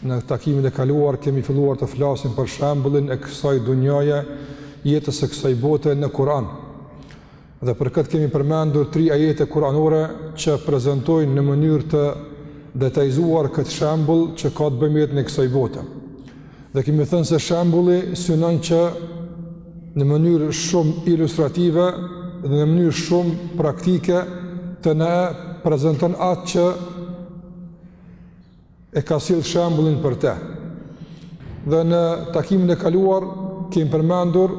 Në takimin e kaluar kemi filluar të flasim për shembullin e kësaj dunjaje, jetës së kësaj bote në Kur'an. Dhe për këtë kemi përmendur tri ajete kur'anore që prezentojnë në mënyrë të detajzuar këtë shembull që ka të bëjë me jetën e kësaj bote. Dhe kemi thënë se shembulli synon që në mënyrë shumë ilustrative dhe në mënyrë shumë praktike të na prezenton atë që e ka sjellë shembullin për të. Dhe në takimin e kaluar kemi përmendur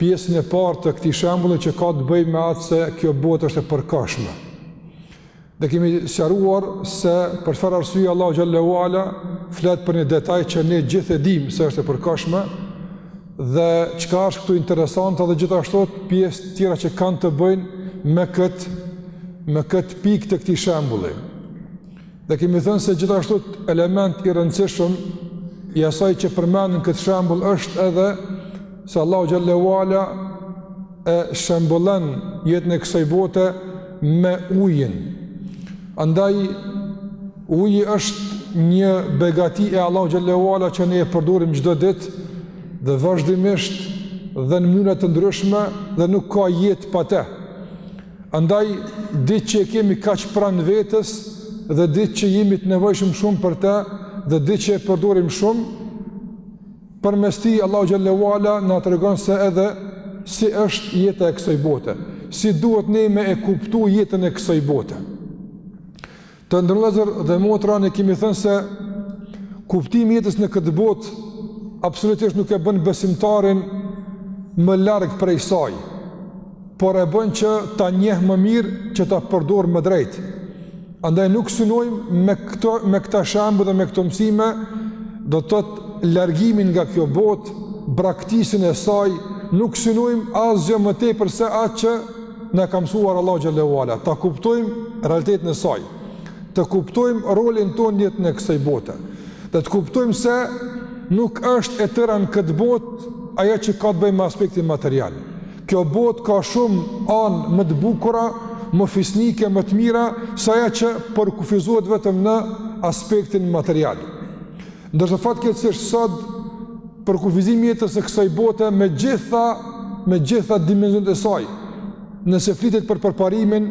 pjesën e parë të këtij shembulli që ka të bëjë me atë se kjo botë është e përkohshme. Dhe kemi sqaruar se për çfarë arsye Allahu xhel-le ue ala flet për një detaj që ne gjithë e dimë se është e përkohshme dhe çka është këtu interesante dhe gjithashtu pjesë të tjera që kanë të bëjnë me këtë me këtë pikë të këtij shembulli. Dhe kemi thënë se gjithashtu element i rëndësishëm i asaj që përmendet në këtë shembull është edhe se Allahu xhel-le ue ala e shembullon jetën e kësaj bote me ujin. Andaj uji është një begati e Allahut xhel-le ue ala që ne e përdorim çdo ditë dhe vazhdimisht dhe në mënyra të ndryshme dhe nuk ka jetë pa të. Andaj, diç që e kemi kaq pranë vetes dhe diç që jemi të nevojshëm shumë për të dhe diç që e përdorim shumë, përmes tij Allahu xhel-le ue ala na tregon se edhe si është jeta e kësaj bote, si duhet ne me e kuptu jetën e kësaj bote. Të nderuar vëllezër dhe motra ne kemi thënë se kuptimi i jetës në këtë botë absolutisht nuk e bën besimtarin më larg prej saj, por e bën që ta njehë më mirë që ta përdorë më drejt. Andaj nuk synojmë me këto, me këta shembuj dhe me këto mësime do të thotë largimin nga kjo botë, braktisjen e saj, nuk synojmë asgjë më tepër se atë që na ka mësuar Allahu xhel-le ue ala, ta kuptojmë realitetin e saj, të kuptojmë rolin tonë në jetën e kësaj bote. Dhe të kuptojmë se nuk është e tëra në këtë botë ajo që ka të bëjë me aspektin material. Kjo botë ka shumë anë më të bukura, më fisnike, më të mira, sa ajo që përkufizohet vetëm në aspektin material. Ndërsa fatkeqësisht sot përkufizimi i jetës së kësaj bote me gjitha me gjitha dimensionet e saj. Nëse flitet për përparimin,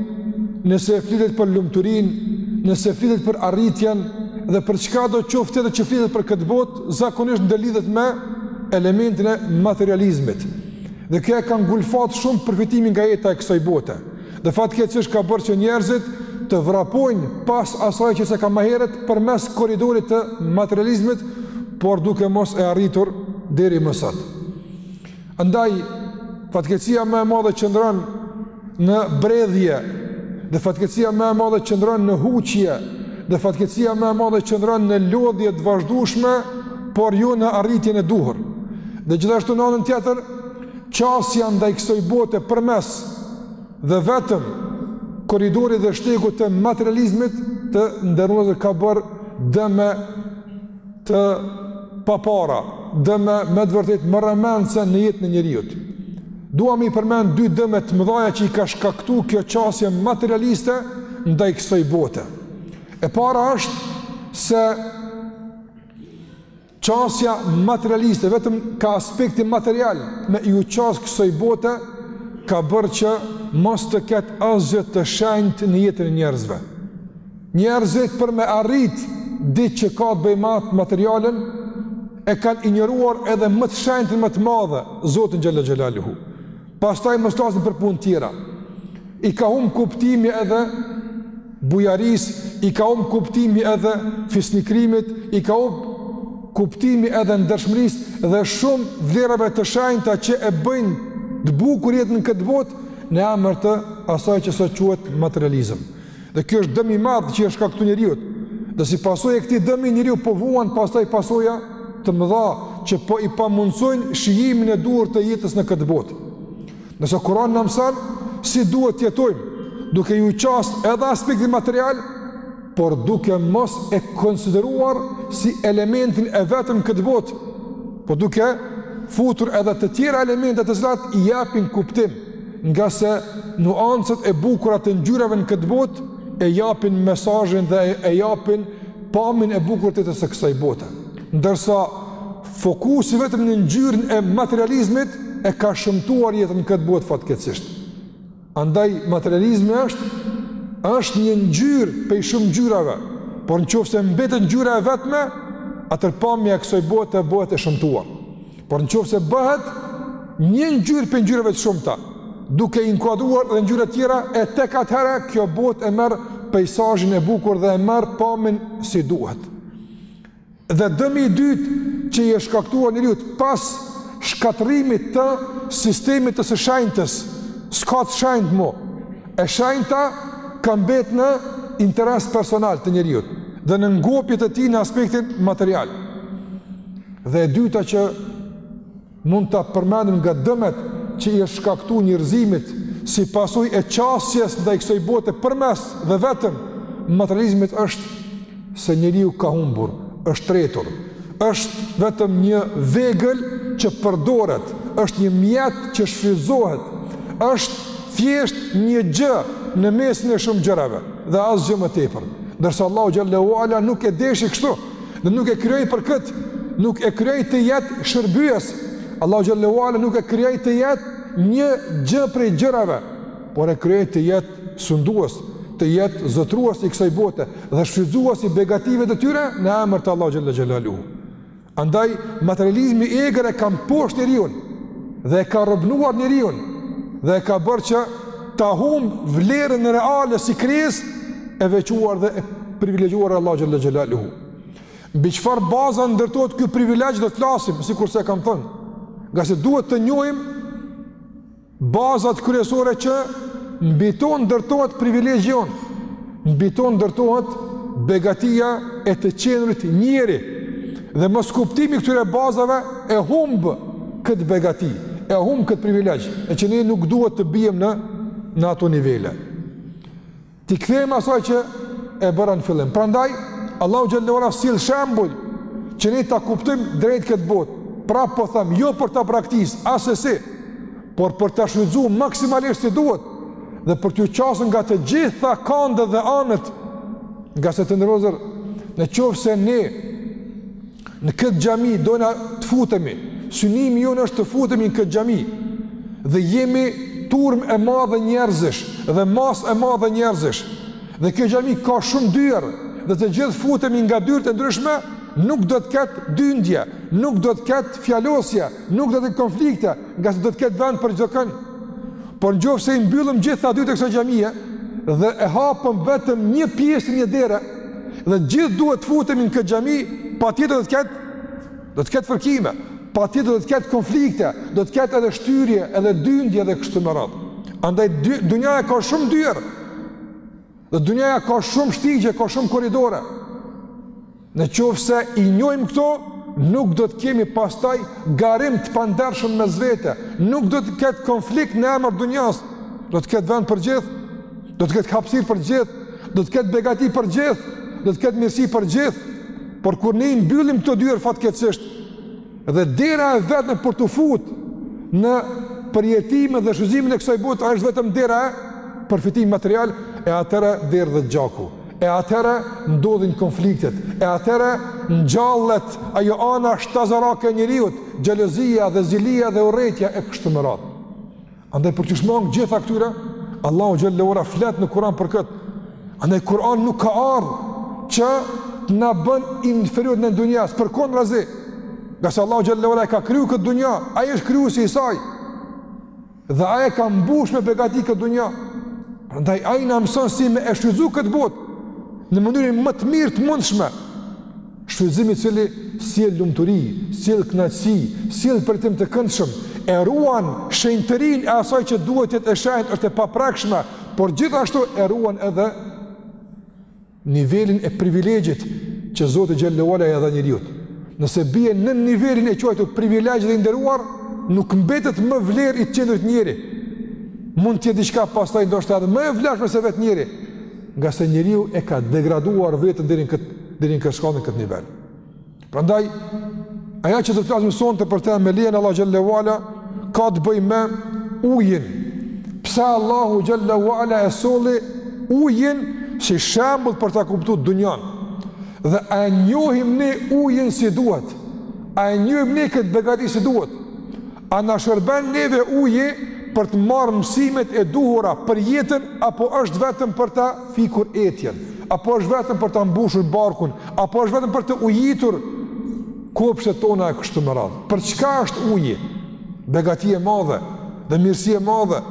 nëse flitet për lumturinë, nëse flitet për arritjen dhe për çkado qoftë edhe që flitet për këtë botë, zakonisht ndërlidhet me elementin e materializmit. Dhe kjo e ka ngulfat shumë përfitimin nga jeta e kësaj bote. Dhe fatkeqësisht ka bërë që njerëzit të vrapojnë pas asaj që se ka më herët përmes korridorit të materializmit, por duke mos e arritur deri më sot. Andaj, fatkeqësia më e madhe qëndron në bredhje, dhe fatkeqësia më e madhe qëndron në huqje, dhe fatkeqësia më e madhe qëndron në lodhje të vazhdueshme, por jo në arritjen e duhur. Dhe gjithashtu në anën tjetër, Qasja ndaj kësoj bote përmes dhe vetëm korridorit dhe shtegut të materializmit të nderuar vëllezër ka bërë dëme të papara, dëme me të vërtetë marramendëse në jetën e njeriut. Dua me i përmend dy dëme të mëdhaja që i ka shkaktu kjo qasje materialiste ndaj kësoj bote. E para është se Qasja materialiste, vetëm ka aspekti material, me ju qasë kësoj bote, ka bërë që mos të ketë asgjë të shenjtë në jetën e njerëzve. Njerëzit për me arrit diç që ka të bëjë me atë materialen, e kanë injoruar edhe më të shenjtën më të madhe, Zotin Xhelle Xhelaluhu. Pastaj mos të flasim për punë tjera. I ka humbë kuptimi edhe bujarisë, i ka humbë kuptimi edhe fisnikërimit, i ka humbë kuptimi edhe ndershmërisë dhe shumë vlerave të shenjta që e bëjnë të bukur jetën në këtë botë në emër të asaj që sot quhet materializëm. Dhe kjo është dëm i madh që i është shkaktu njeriut. Dhe si pasojë e këtij dëmi njeriu po vuan pastaj pasoja të mëdha që po i pamundsojnë shijimin e duhur të jetës në këtë botë. Nëse Kurani na mëson si duhet të jetojmë, duke ju qas edhe aspektit material, por duke mos e konsideruar si elementin e vetëm në këtë botë, por duke futur edhe të tjera elemente të cilat i japin kuptim, ngase nuancat e bukura të ngjyrave në këtë botë e japin mesazhin dhe e japin pamjen e bukur të tërë së kësaj bote. Ndërsa Fokusi vetëm në ngjyrën e materializmit e ka shëmtuar jetën në këtë botë fatkeqësisht. Andaj materializmi është është një ngjyrë prej shumë ngjyrave, por në qoftë se mbetet ngjyra e vetme, atëherë pamja e kësaj bote bëhet e shëmtuar. Por në qoftë se bëhet një ngjyrë prej ngjyrave të shumta, duke inkuadruar edhe ngjyra tjera, e tek atëherë kjo botë e merr peizazhin e bukur dhe e merr pamjen si duhet. Dhe dëmi i dytë që i është shkaktuar njeriut pas shkatërrimit të sistemit të së shenjtës, s'ka të shenjtë mo. E shenjta ka mbet në interes personal të njeriut dhe në ngopjet e tij në aspektin material. Dhe e dyta që Mund të përmendim nga dëmet që i është shkaktu njerëzimit si pasojë e qasjes ndaj kësaj bote përmes dhe vetëm materializmit është se njeriu ka humbur, është tretur, është vetëm një vegël që përdoret, është një mjet që shfrytëzohet, është thjesht një gjë në mesin e shumë gjërave dhe asgjë më tepër. Ndërsa Allahu xhele ue ala nuk e deshi kështu, Dhe nuk e krijoi për këtë, nuk e krijoi të jetë shërbyes. Allahu xhele ue ala nuk e krijoi të jetë një gjë prej gjërave, por e krijoi të jetë sundues, të jetë zotërues i kësaj bote dhe shfrytëzues i begatitë të tyre në emër të Allahut xhele xhelaluhu. Andaj materializmi i egër e ka mposht njeriun dhe e ka robnuar njeriun dhe e ka bërë që ta humb vlerën reale si krijesë e veçuar dhe e privilegjuar e Allahut xhele xhelaluhu. Mbi çfarë baza ndërtohet ky privilegj do të flasim, sikurse e kam thënë, ngase duhet të njohim bazat kryesore që mbi to ndërtohet privilegji jonë, Mbi to ndërtohet begatia e të qenërit njeri dhe moskuptimi i këtyre bazave e humb këtë begati, e humb këtë privilegj, e që ne nuk duhet të biem në, në ato nivele. T'i kthehem asaj që e bëra në fillim. Prandaj, Allahu xhele ue ala sjell shembull që ne ta kuptojmë drejt këtë botë. Prapë po them, jo për ta braktisë, assesi, por për ta shfrytëzu maksimalisht si duhet, dhe për t'iu qasur nga të gjitha këndet dhe anët, ngase të nderuar, në qoftë se ne, në këtë xhami, dona të futemi, synimi jonë është të futemi në këtë xhami, dhe jemi turmë e madhe njerëzish, dhe masë e madhe njerëzish, dhe kjo xhami ka shumë dyer, dhe të gjithë futemi nga dyert e ndryshme, nuk do të ketë dyndje, nuk do të ketë fjalosje, nuk do të ketë konflikte, ngase do të ketë vend për çdokënd. Por në qoftë se i mbyllim gjithë dyert e kësaj xhamie dhe e hapim vetëm një pjesë të një dere dhe gjithë duhet të futemi në këtë xhami, patjetër do të ketë do të ketë fërkime, patjetër do të ketë konflikte, do të ketë edhe shtyrje, edhe dyndje dhe kështu me radhë. Andaj dunjaja ka shumë dyer. Dhe dunjaja ka shumë shtigje, ka shumë korridore. Në qoftë se i njohim këto, nuk do të kemi pastaj garim të pandershëm mes vete, nuk do të ketë konflikt në emër të dunjasë, do të ketë vend për gjithë, do të ketë hapësirë për gjithë, do të ketë begati për gjithë, do të ketë mirësi për gjithë, por kur ne i mbyllim këto dyer fatkeqësisht, Dhe dera e vetme për t'u fut në përjetimin dhe shfrytëzimin e kësaj bote është vetëm dera e përfitimit material e atëherë derdhet gjaku. E atëherë ndodhin konfliktet. E atëherë ngjallet ajo ana shtazarake e njeriut, xhelozia dhe zilia dhe urrejtja e kështu me radhë. Andaj për t'ju shmang gjitha këtyre, Allahu xhelle ue ala flet në Kur'an për këtë. Andaj Kur'ani nuk ka ardhë që të na bën inferior ndaj dunjasë, përkundrazi. Ngase Allahu xhelle ue ala e ka kriju këtë dunja, ai është krijuesi i saj. Dhe ai e ka mbush me begati këtë dunja. Andaj ai na mëson si me e shfrytëzu këtë botë, në mënyrën më të mirë të mundshme. Shfrytëzimi i cili sjell lumturi, sjell kënaqësi, sjell përjetim të këndshëm, e ruan shenjtërinë e asaj që duhet të jetë e shenjtë, është e paprekshme, por gjithashtu e ruan edhe nivelin e privilegjit që Zoti xhelle ue ala ia dha njeriut. Nëse bie nën nivelin e quajtur privilegj dhe i nderuar, nuk mbetet më vlerë i të qenurit njeri. Mund të jetë diçka pastaj ndoshta edhe më e vlefshme se vetë njeri. ngase njeriu e ka degraduar vetën deri në këtë deri në këtë shkallë në këtë nivel. Prandaj ajo që do të flasim sonte për të me lejen e Allahut xhelle ue ala ka të bëjë me ujin. Pse Allahu xhelle ue ala e solli ujin si shembull për ta kuptu dunjanë? Dhe a e njohim ne ujin si duhet? A e njohim ne këtë begati si duhet? A na shërben neve uji për të marrë mësimet e duhura për jetën apo është vetëm për ta fikur etjen, apo është vetëm për ta mbushur barkun, apo është vetëm për të ujitur kopshtet tona e kështu me radhë. Për çka është uji? Begati e madhe dhe mirësi e madhe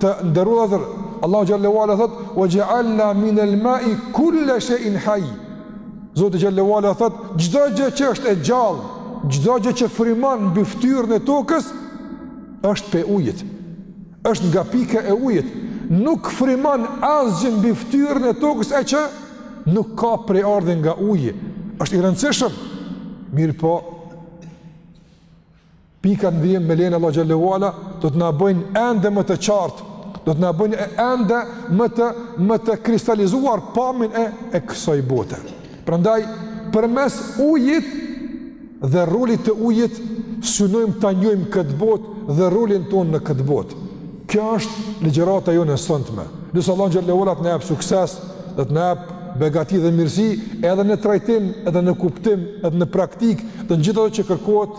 të nderuar. Allahu xhelle ue ala thot: "Wa ja'alna min al-ma'i kulla shay'in hayy." Zoti xhelle ue ala thot, çdo gjë që është e gjallë, çdo gjë që frymon mbi fytyrën e tokës është pe ujit. Është nga pika e ujit. Nuk frymon asgjë mbi fytyrën e tokës e që nuk ka prejardhje nga uji. Është i rëndësishëm. Mirëpo, Pikat në vijim me lejen e Allahut xhelle ue ala do të na bëjnë ende më të qartë, do të na bëjnë ende më të, më të kristalizuar pamjen e, e kësaj bote. Prandaj, përmes ujit dhe rolit të ujit, synojmë ta njohim këtë botë dhe rolin tonë në këtë botë. Kjo është ligjërata jonë e sontme. Nëse Allahu xhelle ue ala të na jep sukses, dhe të na jep begati dhe mirësi edhe në trajtim, edhe në kuptim, edhe në praktikë, dhe në gjitha ato që kërkohet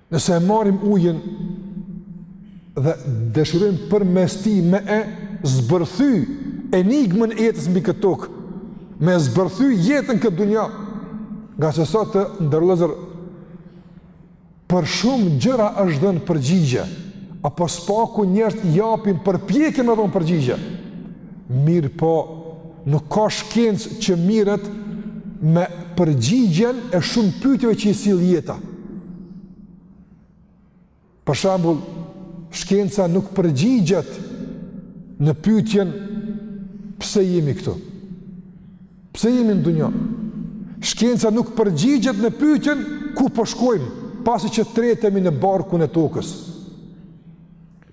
Nëse e marrim ujin dhe dëshirojmë përmes tij me e zbërthy enigmën e jetës mbi këtë tokë, me e zbërthy jetën në këtë dunja, ngase sot të nderuar vëllezër për shumë gjëra është dhënë përgjigje, apo së paku njerëzit japin përpjekje me dhonë përgjigje, mirëpo Nuk ka shkencë që merret me përgjigjen e shumë pyetjeve që i sill jeta. Për shembull, shkenca nuk përgjigjet në pyetjen pse jemi këtu? Pse jemi në dunja? Shkenca nuk përgjigjet në pyetjen ku po shkojmë pasi që tretemi në barkun e tokës.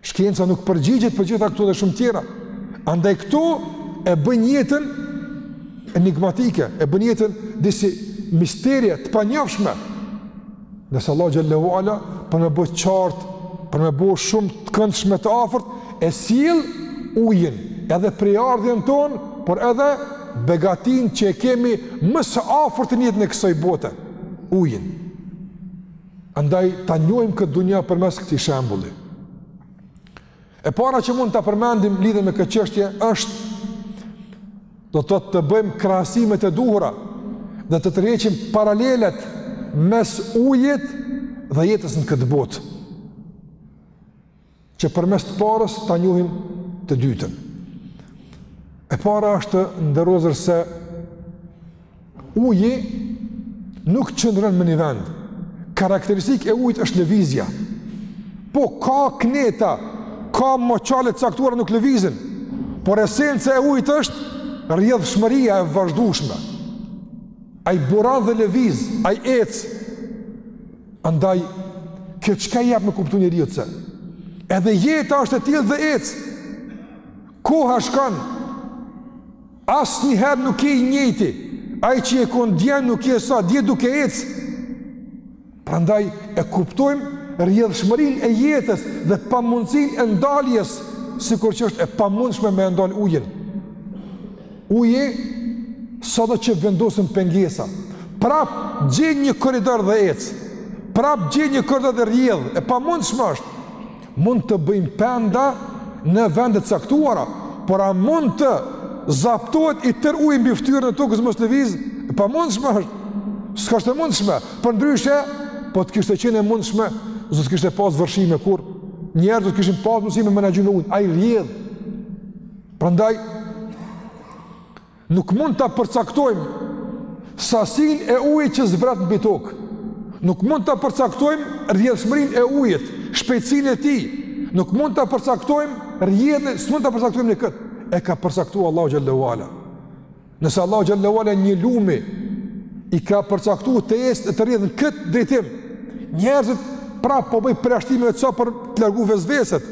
Shkenca nuk përgjigjet për gjitha këto dhe shumë tjera. Andaj këto e bëjnë jetën enigmatike, e bëjnë jetën disi misterie të panjohshme. Ndërsa Allahu Xhele ue Ala për me bo të qartë, për me bo shumë të këndshme të afërt, e sjell ujin edhe prejardhjen tonë, por edhe begatinë që e kemi më së afërti në jetën e kësoj bote, ujin. Andaj ta njohim këtë dunja përmes këtij shembulli. E para që mund ta përmendim lidhur me këtë çështje është do të thotë të bëjmë krahasimet e duhura dhe të tërheqim paralelet mes ujit dhe jetës në këtë botë. që përmes të parës ta njohim të dytën. E para është të nderuar vëllezër se uji nuk qëndron në një vend. Karakteristikë e ujit është lëvizja. Po ka këneta, ka moçale të caktuara nuk lëvizin, por esenca e ujit është rrjedhshmëria e vazhdushme. Ai buron dhe lëviz, ai ecë, Andaj, kjo çka i jep me kuptu njeriut se, edhe jeta është e tillë dhe ecë, koha shkon, asnjëherë nuk je i njëjti, ai që je kon dje nuk je sot, je duke ecë, prandaj e kuptojmë rrjedhshmërinë e jetës dhe pamundësinë e ndaljes, sikur që është e pamundshme me e ndal ujin. Uji sado që vendosen pengesa, prap gjen një koridor dhe ecë, prap gjen një korridor dhe rrjedh, e pamundshme është, mund të bëjmë penda në vende të caktuara, por a mund të zaptohet i tërë uji mbi fytyrën e tokës mos lëvizë, e pamundshme është, s'është e mundshme, përndryshe, po të kishte qenë e mundshme, s'do të kishte pasë vërshime kurrë, njerëzit do të kishin pasë mundësi me menaxhu me ujin, ai rrjedh, Prandaj nuk mund ta përcaktojmë sasinë e ujit që zbrat mbi tokë. Nuk mund ta përcaktojmë rrjedhshmërinë e ujit, shpejtësinë e tij. Nuk mund ta përcaktojmë rrjedhën, s'mund ta përcaktojmë këtë. E ka përcaktuar Allahu xhel-le ue ala. Nëse Allahu xhel-le ue ala një lumi i ka përcaktuar të ecë të rrjedhë në këtë drejtim, njerëzit pra po bëj përjashtime veç sa për të largu vesveset.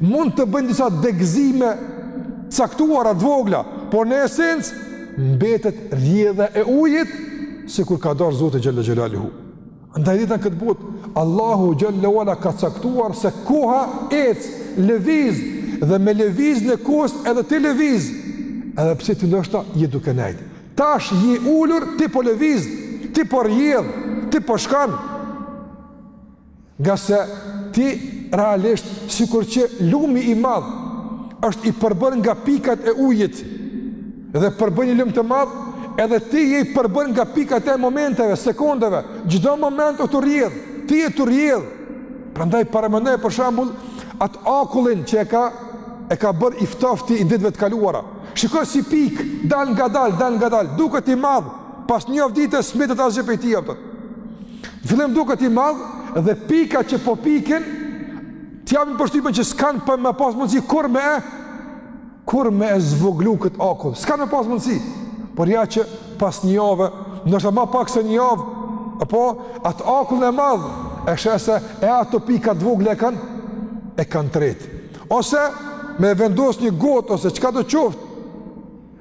Mund të bëjnë disa degëzime të caktuara të vogla, por në esencë mbetet rrjedha e ujit sikur ka ndarë Zoti xhel-le xhelaluhu. Ndaj edhe ti në këtë botë, Allahu xhel-le ue ala ka caktuar se koha ecë, lëviz, dhe me lëvizjen e kohës edhe ti lëviz, edhe pse ti ndoshta je duke nejtë. Tash je ulur, ti po lëviz, ti po rrjedh, ti po shkan, ngase ti realisht, sikur që lumi i madh, është i përbërë nga pikat e ujit, Dhe përbën një lum të madh, edhe ti je i përbërë nga pikat e momenteve, sekundeve, çdo moment o tu rrjedh, ti je tu rrjedh. Prandaj paramendoje për shambull, atë akullin që e ka, e ka bërë i ftofti i ditëve të kaluara. Shikoje si pikë, dalngadal, dalngadal, duket i madh, pas një javë ditë s'mbetet asgjë prej tij, a vërtet. Në fillim duket i madh, dhe pikat që po pikin, të japin përshtypjen që s'kanë për me pas mundësi kurrë me e, Kurrë me e zvoglu këtë akull, s'ka me pas mundësi, por ja që pas një jave, ndoshta ma pak se një javë, apo atë akullin e madh, e sheh se ato pika të vogla e kanë, e kanë tretë. Ose me vendos një gotë, ose çka do qoftë,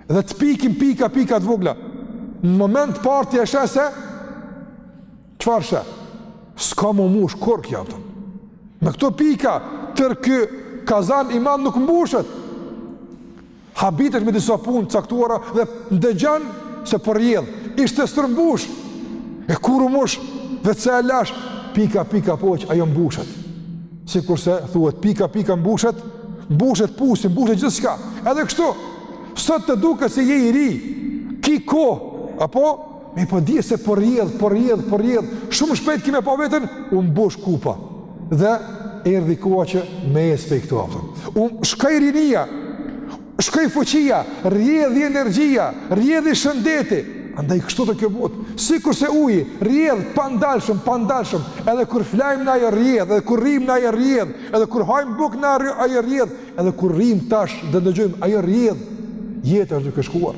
dhe të pikin pika, pika të vogla. Në moment parë ti e sheh se, Çfarë sheh? S'ka me u mush kurrë kjo, a vërtet? Me këto pika, tërë ky kazan i madh nuk mbushet. Habitesh me disa punë të caktuara dhe ndëgjan se po rrjedh, po ishte stërmbush, e kur u mush veç sa e lashë, pika, pika, po që ajo mbushet. Sikurse, thuhet, pika, pika, mbushet, mbushet pusi, mbushet gjithçka. Edhe kështu, sot të duket se je i ri, ki kohë, apo, Mirëpo dije se po rrjedh, po rrjedh, po rrjedh, shumë shpejt ki me pa veten, u mbush kupa. Dhe erdhi koha që me ec prej këtu aftën. U shkoi rinia, shkoi fuqia, rrjedhi energjia, rrjedhi shëndeti. Andaj kështu është kjo botë, sikurse uji, rrjedh, pandalshëm, pandalshëm, edhe kur flajmë na ajo rrjedh, edhe kur rrim na ajo rrjedh, edhe kur hajmë bukë na ajo rrjedh, edhe kur rrim tash dhe ndëgjojmë, ajo rrjedh, jeta është duke shkuar.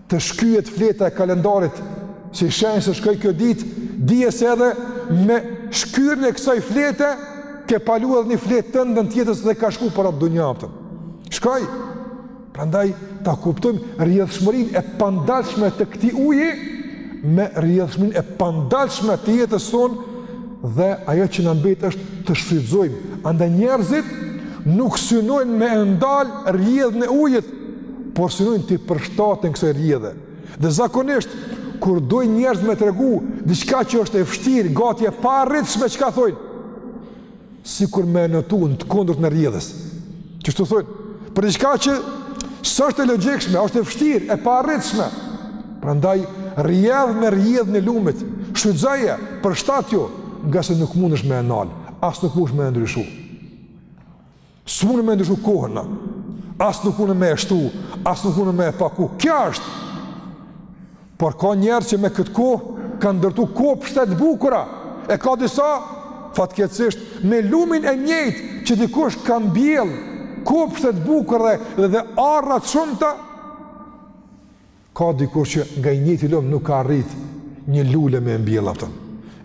të shkyhet fleta e kalendarit si shenjë se shkoi kjo ditë, dije se edhe me shkyrjen e kësaj flete ke palu edhe një fletë tënden të jetës dhe ka shku për atë dunja aptën. Shkoi, prandaj ta kuptojmë rrjedhshmërinë e pandalshme të këtij uji me rrjedhshmërinë e pandalshme të jetës sonë dhe ajo që na mbetet është të shfrytëzojmë. Andaj njerëzit nuk synojnë me e ndal rrjedhën e ujit por synojnë t'i përshtaten kësaj rrjedhe. Dhe zakonisht kur dojnë njerëz me tregu diçka që është e vështirë, gati e paarritshme çka thonë, sikur me notu në të kundërtën e rrjedhës. Kështu thonë, për diçka që s'është e logjikshme, është e vështirë, e paarritshme. Prandaj rrjedh me rrjedhën e lumit, shfrytëzoje përshtatju, ngase nuk mundesh me e nal, as nuk mundesh me e ndryshu. S'munëm me ndryshu kohën na. As nuk munëm me e shtu, as nuk munëm me e paku. Kjo është. Por ka njerëz që me këtë kohë kanë ndërtu kopshte të bukura. E ka disa, fatkeqësisht, me lumin e njëjtë që dikush ka mbjellë kopshte të bukura dhe, dhe ara të shumta, ka dikush që nga i njëjti lumë nuk ka arrit një lule me e mbjellë aptën.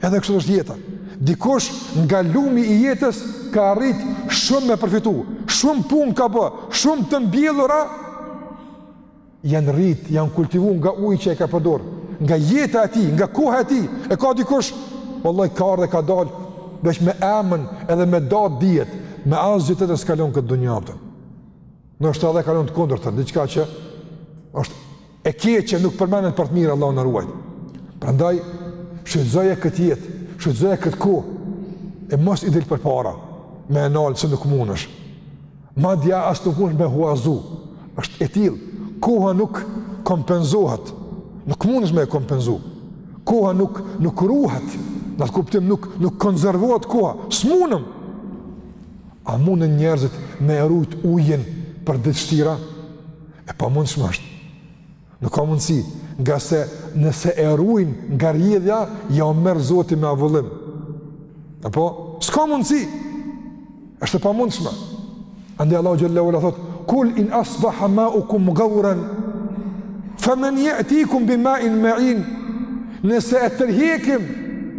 Edhe kështu është jeta. Dikush nga lumi i jetës ka arrit shumë me përfitu, shumë punë ka bë, shumë të mbjellura, janë rrit, janë kultivu nga uji që e ka përdor, nga jeta e tij, nga koha e tij, e ka dikush, vallahi ka ardh e ka dal, veç me emën edhe me datë dihet, me asgjë tjetër s'e kalon këtë dunja aptën. Ndoshta edhe kalon të kundërtën diçka që është e keqe nuk përmenet për të mirë Allah na ruajt. Prandaj, shfrytëzoje këtë jetë, shfrytëzoje këtë kohë, e mos i dil përpara, me e nalë se nuk mundesh. Madje as nuk mundesh me huazu, është e tillë, koha nuk kompenzohet, nuk mundesh me e kompenzu, koha nuk, nuk ruhet, në atë kuptim nuk, nuk konservohet koha, s'mundëm, A munden njerëzit me e rujt ujin për ditë të vshtira? E pamundshme është. Nuk ka mundësi, ngase nëse e rujnë nga rrjedhja, jua merr Zoti me avullim. E po, s'ka mundësi, është e pamundshme. Andaj Allahu Xhel-le ue Ala thotë, kul in asbaha maukum gauren, fa men je'tikum bi main main, Nëse e tërheqim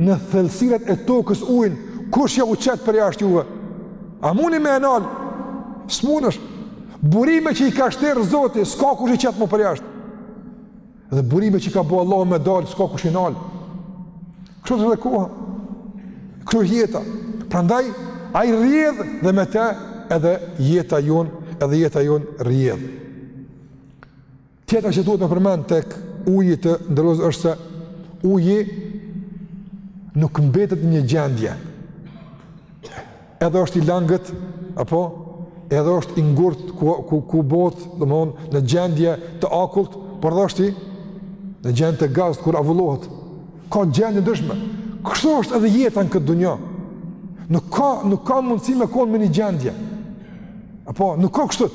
në thellësirat e tokës ujin, kush jau qet përjashtë juve? A mundni me e nal? S'munësh. Burime që i ka shterë Zoti, s'ka kush i qet më përjashtë. Dhe burime që i ka bë Allahu me dal, s'ka kush i nal. Kështu edhe koha. Kështu jeta. Prandaj ai rrjedh dhe me të edhe jeta jon, edhe jeta jonë rrjedh. Tjetra që duhet me përmend tek uji të nderuar vëllezër është se uji nuk mbetet një gjendje. Edhe është i langët, apo edhe është i ngurt ku ku ku bohet, domthon në gjendje të akullt, por edhe është i në gjendje të gazt kur avullohet. Ka gjendje ndryshme. Kështu është edhe jeta në këtë dunja. Nuk ka nuk ka mundësi me kon me një gjendje. Apo nuk ka kështu.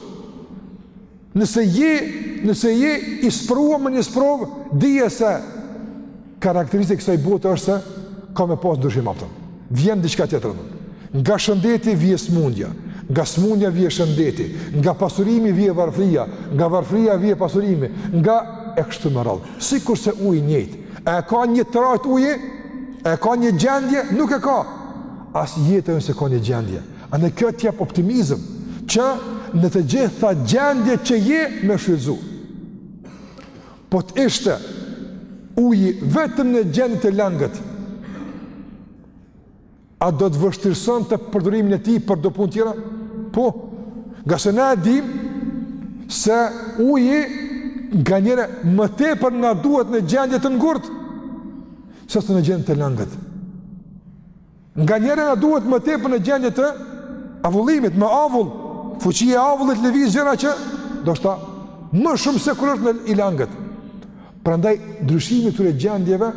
Nëse je, nëse je i sprovuar me një sprovë, dije se karakteristikë e kësaj bote është se ka me pas ndryshim, a kupton. Vjen diçka tjetër. Nga shëndeti vjen smundja, nga smundja vjen shëndeti, nga pasurimi vjen varfëria, nga varfëria vjen pasurimi, nga e kështu me radhë. Sikurse uji njëjtë, a e ka një trajtë uji? A e ka një gjendje? Nuk e ka. As jeta jonë s'e ka një gjendje. Andaj kjo të jep optimizëm që në të gjitha gjendjet që je me shfrytëzu. Po të ishte uji vetëm në gjendje të langët, a do të vështirësonte përdorimin e tij për do punë tjera? Po, ngase na e dim se uji nganjëherë më tepër na duhet në gjendje të ngurt, sesa në gjendje të langët. Nganjëherë na duhet më tepër në gjendje të avullimit, me avull, fuqia e avullit lëviz gjëra që, ndoshta, më shumë se kur është i langët. Prandaj, ndryshimi i këtyre gjendjeve,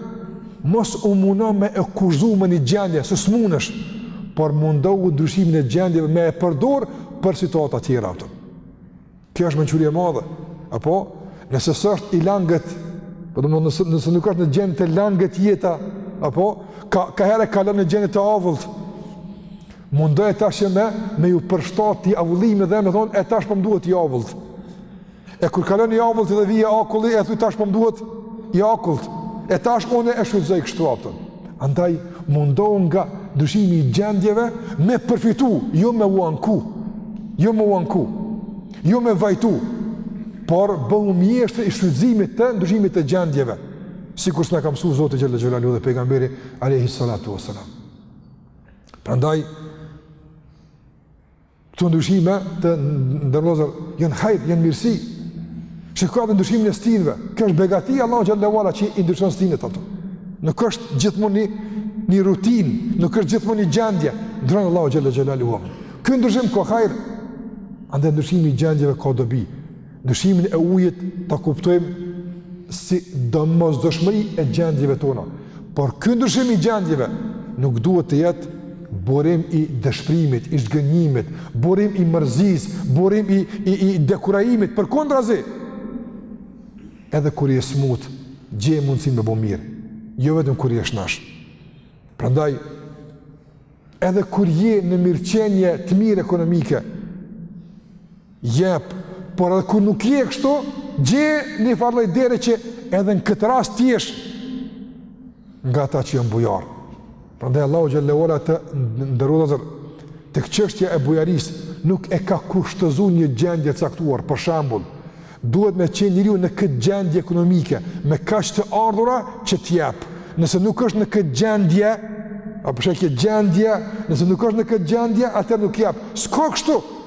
mos u mundo me e kufizu me një gjendje, se s'munesh, por mundohu ndryshimin e gjendjeve me e përdor për situata tjera. Ato. Kjo është mençuri e madhe. Apo, nëse s'është i langët, po të më nëse, nëse nuk është në gjendje të langët jeta, apo, ka, ka herë kalon në gjendje të avullt, mundohu tash me, me iu përshtat atij avullimi dhe me thonë, e tash po më duhet i avullt. E kur kalon i avullt dhe vije akulli, e thuj tash po më duhet i akullt. E tash unë e shfrytëzoj kështu, a kupton. Andaj mundohu nga ndryshimi i gjendjeve me përfitu, jo me u anku, jo me u anku, jo me vajtu, por bëhu mjeshtër i shfrytëzimit të ndryshimit të gjendjeve, sikurse na ka msu Zoti xhel-le xhelaluhu dhe pejgamberi alejhi salatu ve selam. Prandaj, Këto ndryshime të nderuar vëllezër janë hajr, janë mirësi. Shikoje ndryshimin e stinëve. Kjo është begati e Allahut xhel-le ve ala që i ndryshon stinët ato. Nuk është gjithmonë një, një rutinë, nuk është gjithmonë një gjendje. Ndrron Allahu xhel-le xhelaluhu. Ky ndryshim ka hajr. Andaj ndryshimi i gjendjeve ka dobi. Ndryshimin e ujit ta kuptojmë si domosdoshmëri e gjendjeve tona, por ky ndryshim i gjendjeve nuk duhet të jetë burim i dëshprimit, i zhgënjimit, burim i mërzisë, burim i, i, i dekurajimit, përkundrazi, edhe kur je smutë, gjej mundësinë me bo mirë, jo vetëm kur je shnash. Prandaj, edhe kur je në mirëqenie të mirë ekonomike, Jep, por edhe kur nuk je kështu, gjej një farë lloj dere që edhe në këtë rast t'jesh nga ata që jonë bujarë. Prandaj Allahu xhele ue ala, të nderuar, tek çështja e bujarisë nuk e ka kushtëzu në një gjendje t'caktuar, për shembull, duhet me qenë njeriu në këtë gjendje ekonomike, me kaq të ardhura që t'jep. Nëse nuk është në këtë gjendje, a përshë e këtë gjendje, nëse nuk është në këtë gjendje, atëherë nuk jep. S'ka kështu,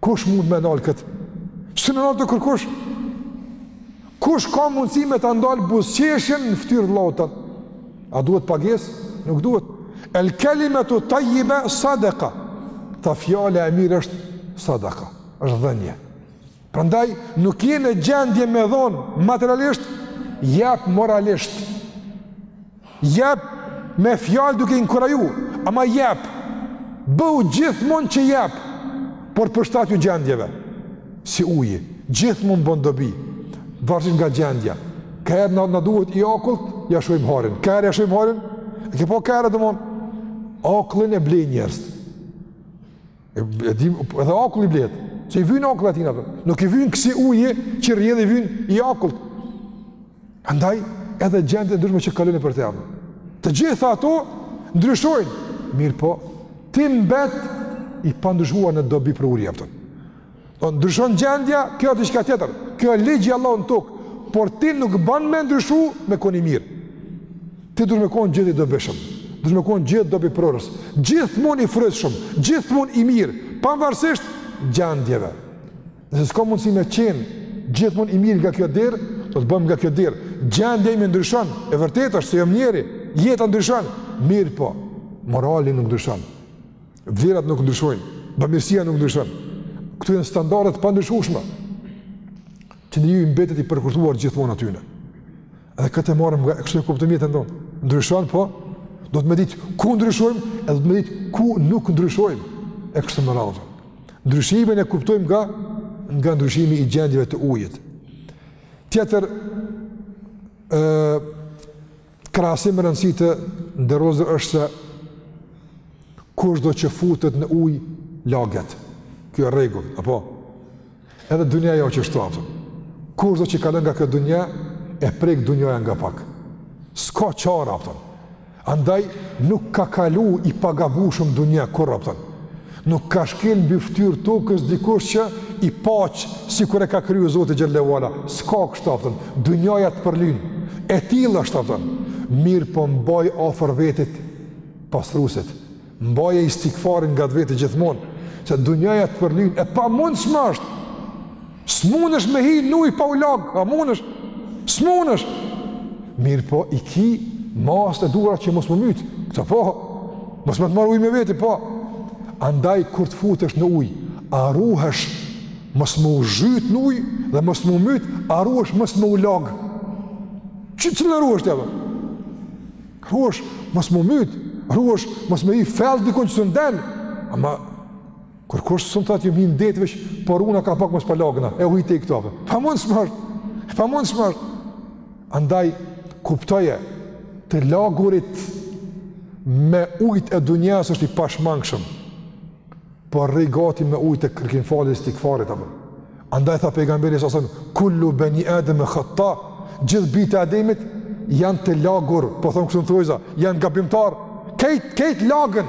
Kush mund me ndalë këtë? S'mun nalet kërkush? Kush ka mundësi me ta ndalë buzëqeshjen në ftyrë t'vllaut tënd? A duhet pagesë? Nuk duhet. El kelimetu tajjibe sadaka. Tha fjala e mirë është sadaka, është dhënie. Prandaj, nuk je në gjendje me dhonë materialisht, jep moralisht. Jep me fjalë duke inkuraju, ama jep, bëhu gjithmonë që jep, por përshtatju gjendjeve, si uji, gjithmonë bon dobi, varësisht nga gjendja, ka herë na duhet i akullt, ja shojmë horën, ka herë ja shojmë horën, e ke po ka herë e domon, akullin e blejnë njerëz, E dim, edhe akulli blehet, se i vynë akull atina, nuk i vynë kësi uji që rrjedhë i vynë i akullt. Andaj, edhe gjendjet e ndryshme që kalon për të jamë. Të gjitha ato ndryshojnë, mirëpo, ti mbet i pandryshuar në dobiprurje, a kupton. Do ndryshon gjendja, kjo është diçka tjetër. Kjo është ligji i Allahut n'tokë, por ti nuk ban me ndryshu me kon i mirë. Ti duh me kon gjithë i dobishëm. Duh me kon gjithë dobiprurës. Gjithmonë i frytshëm, gjithmonë i mirë, pavarësisht gjendjeve. Nëse s'kam mundësi me qenë gjithmonë i mirë nga kjo derë, do të bëhem nga kjo derë. Gjendja ime ndryshon, e vërtetë është se jam njeri, jeta ndryshon, mirëpo, morali nuk ndryshon. Vlerat nuk ndryshojnë, bamirësia nuk ndryshon. Këto janë standarde t'pandryshueshme, që njeriu i mbetet i përkushtuar gjithmonë atyne. Edhe këtë e marrim nga, e kështu e kuptojmë jetën tonë. Ndryshon, po, duhet me ditë ku ndryshojmë, edhe duhet me ditë ku nuk ndryshojmë e kështu me radhë. Ndryshimin e kuptojmë nga, nga ndryshimi i gjendjeve të ujit. Tjetër, e, Krahasim me rëndësi, të nderuar vëllezër, është se kushdo që futet në uj, laget. Kjo e rregull, apo? Edhe dunjaja qështu, a kupton. Kushdo që kalon nga kjo dunja, e prek dunjaja nga pak. S'ka qare, a kupton. Andaj nuk ka kalu i pagabushëm n'dunja kurrë, a kupton. Nuk ka shkel mbi fytyrë tokës dikush që i paq sikur e ka kriju Zoti xhelle ve ala. S'ka kështu, a kupton. Dunjaja të përlin. E tillë është, a kupton. Mirëpo mbaj afër vetit pastruesit. Mbaje istigfarin ngat vetit gjithmonë se dunjaja të përlin e pamundshme është. S'munesh me hi n'uj pa u lagë, a munesh? S'munesh! Mirëpo, i ki masat e duhura që mos me u mytë, këto, apo, mos me të marrë uji me veti, apo. Andaj, kur të futesh në ujë, a ruhesh mos me u zhytë në ujë dhe mos me u mytë, a ruhesh mos me u lagë. Cilën ruhesh ti edhe? Ruhesh mos me u mytë, ruhesh mos me hi fellë dikun që s'un del, ama Kurkush s'un thotë jo, hi n'det veç por unë ka pak mos po lagna me ujt e këto. E pamundshme është. E pamundshme është. Andaj kuptoje të lagurit me ujt e dunjasë është i pashmangshëm. Po rri gati me ujt e kërkimfaljes, istigfarit, apo. Andaj tha pejgamberi salallahu alejhi ve selem kullu bani adam khata gjithë bijtë e Ademit janë të lagur, po thon këtu në thojza, janë gabimtarë. Krejt krejt lagen.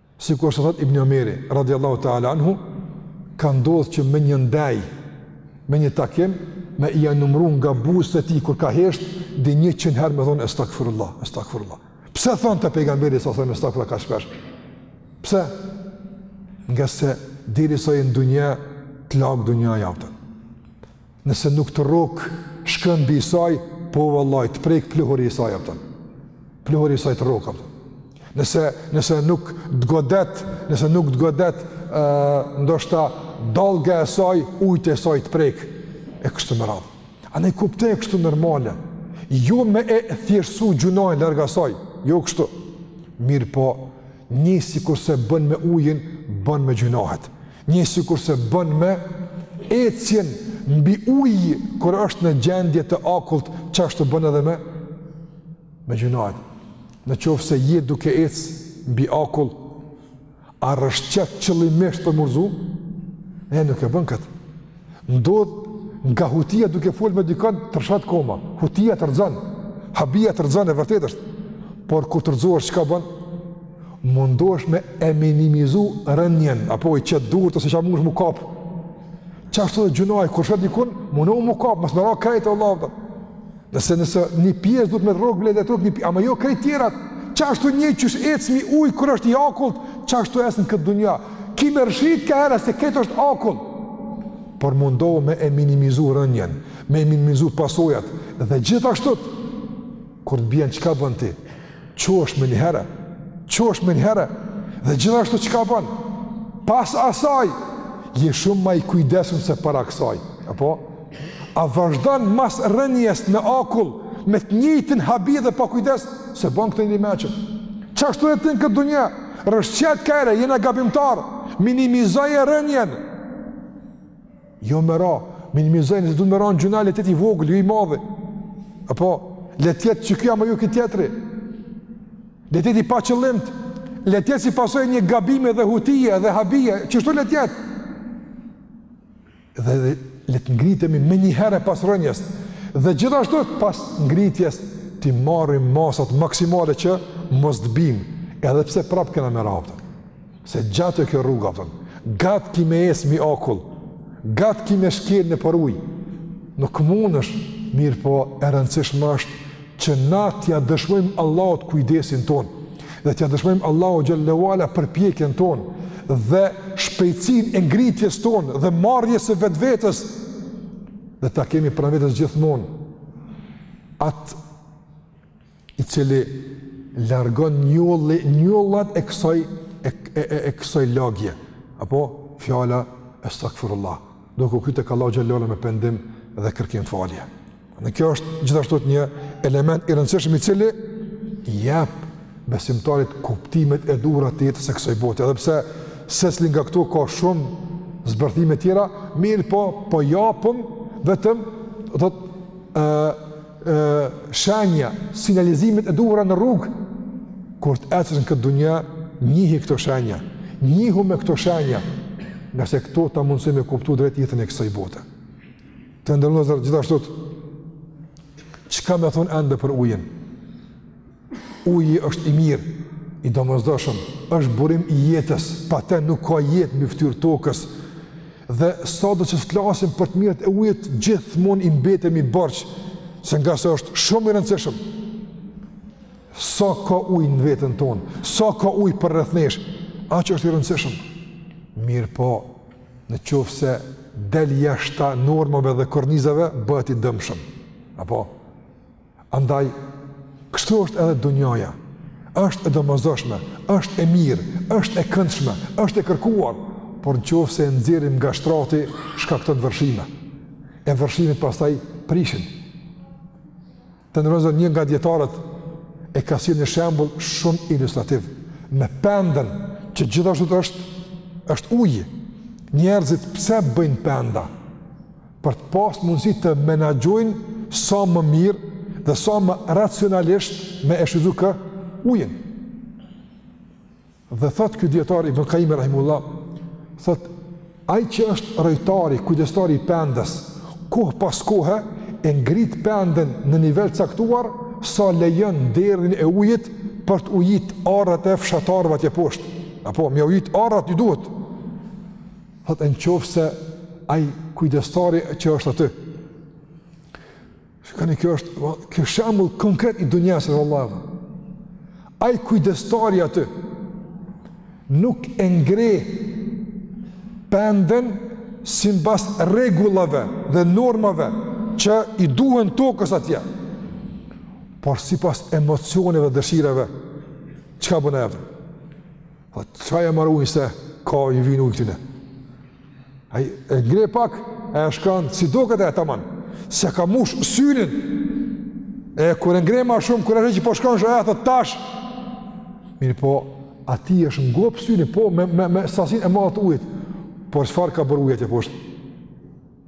Sikurse thot Ibn Omeri, radiallahu ta'ala anhu, ka ndodhë që me një ndejë, me një takim, me ia numru nga buzët e tij, kur ka hesht, deri njëqind herë me thonë, estagfirullah, estagfirullah. Pse thonte pejgamberi, salallahu alejhi ve selem, estagfirullah, kaq shpesh? Pse? Ngase, derisa je në dunja, të lagë dunjaja, a kupton. Nëse nuk të rrok shkëmbi i saj, po vallahi, të prekë pluhuri i saj, a kupton. Pluhuri i saj të rrok, a kupton. Nëse, nëse nuk të godet, nëse nuk të godet, uh, ndoshta dalga e saj, ujtë e saj të prekë, e kështu me radhë. Andaj kuptoje kështu normale, jo me e thjeshtësu gjynahin, larg asaj, jo kështu. Mirëpo, Njëjtë sikurse bën me ujin, bën me gjynahet. Njëjtë sikurse bën me ecjen mbi ujë kur është në gjendje të akullt, qashtu bën edhe me me gjynahet. Në qoftë se je duke ecë mbi akull, a rrëshqet qëllimisht për m'u rrzu? E nuk e bën këtë. Ndodh nga hutia duke folë me dikënd të rrshet koma, hutia të rrëzon, habia të rrëzon e vërtetë është, por kur të rrëzohesh çka bën? Mundohesh me e minimizu rënien, apo i qet durët ose çka mundesh m'u kapë. Qashtu dhe gjynahi, kur rrshet dikun, mundohu m'u kapë, mos me ra krejt o lavdën. Nëse nëse një pjesë duhet me të rrok, le të të rrok një pjesë, ama jo krejt tjerat, qashtu njëjtë qysh ec mi ujë kur është i akullt, qashtu ec në këtë dunja. Ki me rrëshqit ka herë se krejt është akull. Por mundohu me e minimizu rënien, me e minimizu pasojat, dhe gjithashtu, kur të bien, çka bën ti? Çohesh menjëherë, çohesh menjëherë, dhe gjithashtu çka bën, pas asaj, je shumë ma i kujdesshëm se para kësaj, apo? A vazhdon mas rënies në akull, me të njëjtin habi dhe pa kujdes, s'e bën këtë njeri i meçëm. Qashtu edhe në këtë dunja, rëshqet ka herë, jena gabimtarë, minimizoje rënien. Jo me ra, minimizoje, nëse do me ra në gjynah, le të jetë i vogël, jo jo i madh. Apo, le të jetë që kjo ma jo ky tjetri. Le të jetë i paqëllimtë, le të jetë si pasojë e një gabimi dhe hutije dhe habije, qashtu le të jetë. Dhe, dhe le të ngritemi menjëherë pas rënies. Dhe gjithashtu pas ngritjes t'i marrim masat maksimale që mos të biem, edhe pse prapë kena me ra. Se e gjatë kjo rruga, pëtën, gjatë ki me ec mi akull, gjatë ki me shkel nëpër ujë, nuk mundesh, mirëpo e rëndësishme është që na t'ia dëshmojmë Allahut kujdesin tonë, dhe t'ia dëshmojmë Allahut xhele ue ala përpjekjen tonë, dhe shpejtësinë e ngritjes tonë, dhe marrjes së vetvetes, dhe ta kemi pranë vetes gjithmonë, atë i cili largon njolli, njollat e kësaj, e, e, e, e kësaj lagje, apo fjala estagfirullah, duke u kthy te Allahu xhele ue ala me pendim dhe kërkim falje. Në kjo është gjithashtu një element i rëndësishëm i cili jep besimtarit kuptimet e duhura të jetës së kësaj bote, edhe pse secili nga këto ka shumë zbërthime tjera, mirëpo, po japim vetëm, domethënë, shenja, sinjalizimet e duhura në rrugë, kur të ecësh në këtë dunja, njihi këto shenja, njihu me këto shenja, ngase këto ta mundësojnë me kuptu drejt jetën e kësaj bote. Të nderuar vllezër, gjithashtu, çka me thënë ende për ujin? Uji është i mirë, i domosdoshëm, është burim i jetës, pa te nuk ka jetë mbi fytyrë të tokës, dhe sado që të flasim për të mirat e ujit, gjithmonë i mbetemi borxh, se ngase është shumë i rëndësishëm. Sa ka ujë në veten tonë, sa ka ujë përreth nesh, aq është i rëndësishëm. Mirëpo, në qoftë se del jashta normave dhe kornizave, bëhet i dëmshëm. Apo, Andaj, kështu është edhe dunjaja, është e domosdoshme, është e mirë, është e këndshme, është e kërkuar, por në qoftë se e nxjerrim nga shtrati, shkakton vërshime, e vërshimet pastaj prishin. Të nderuar vëllezër një nga dijetarët e ka si një shembul shumë ilustrativ, me pendën që gjithashtu të është, është ujë, njerëzit pse bëjnë penda, për të pas mundësi të menaxhojnë sa më mirë dhe sa më racionalisht me e shfrytëzu këtë ujin. Dhe thot ky dijetar Ibn Kajjimi rahimehullah, thot, ai që është rojtari, kujdestari i pendës, kohë pas kohë e ngrit pendën në nivel të caktuar, sa lejon derën e ujit për të ujit arat e fshatarëve atje poshtë. Apo, me ujit arat i duhet. Thot e në qoftë se ai kujdestari që është aty. Shikoni kjo është, ky shembull konkret i dunjasë, vëlla. Ai kujdestari aty nuk e ngre pendën simbas rregullave dhe normave që i duhen tokës atje. Por sipas emocioneve dhe dëshireve, çka bën e vërë? Po çka ia merr ujin se ka i vin ujë këtine. Ai e ngre pak, e shkon si duket e tamam. S'e ka mush syrin. E kur e ngre ma shumë kur e sheh që po shkon shoja thot tash. Mirëpo, atij është ngop syrin po me me me sasin e madhe të ujit. Por çfarë ka bërë uji atje poshtë?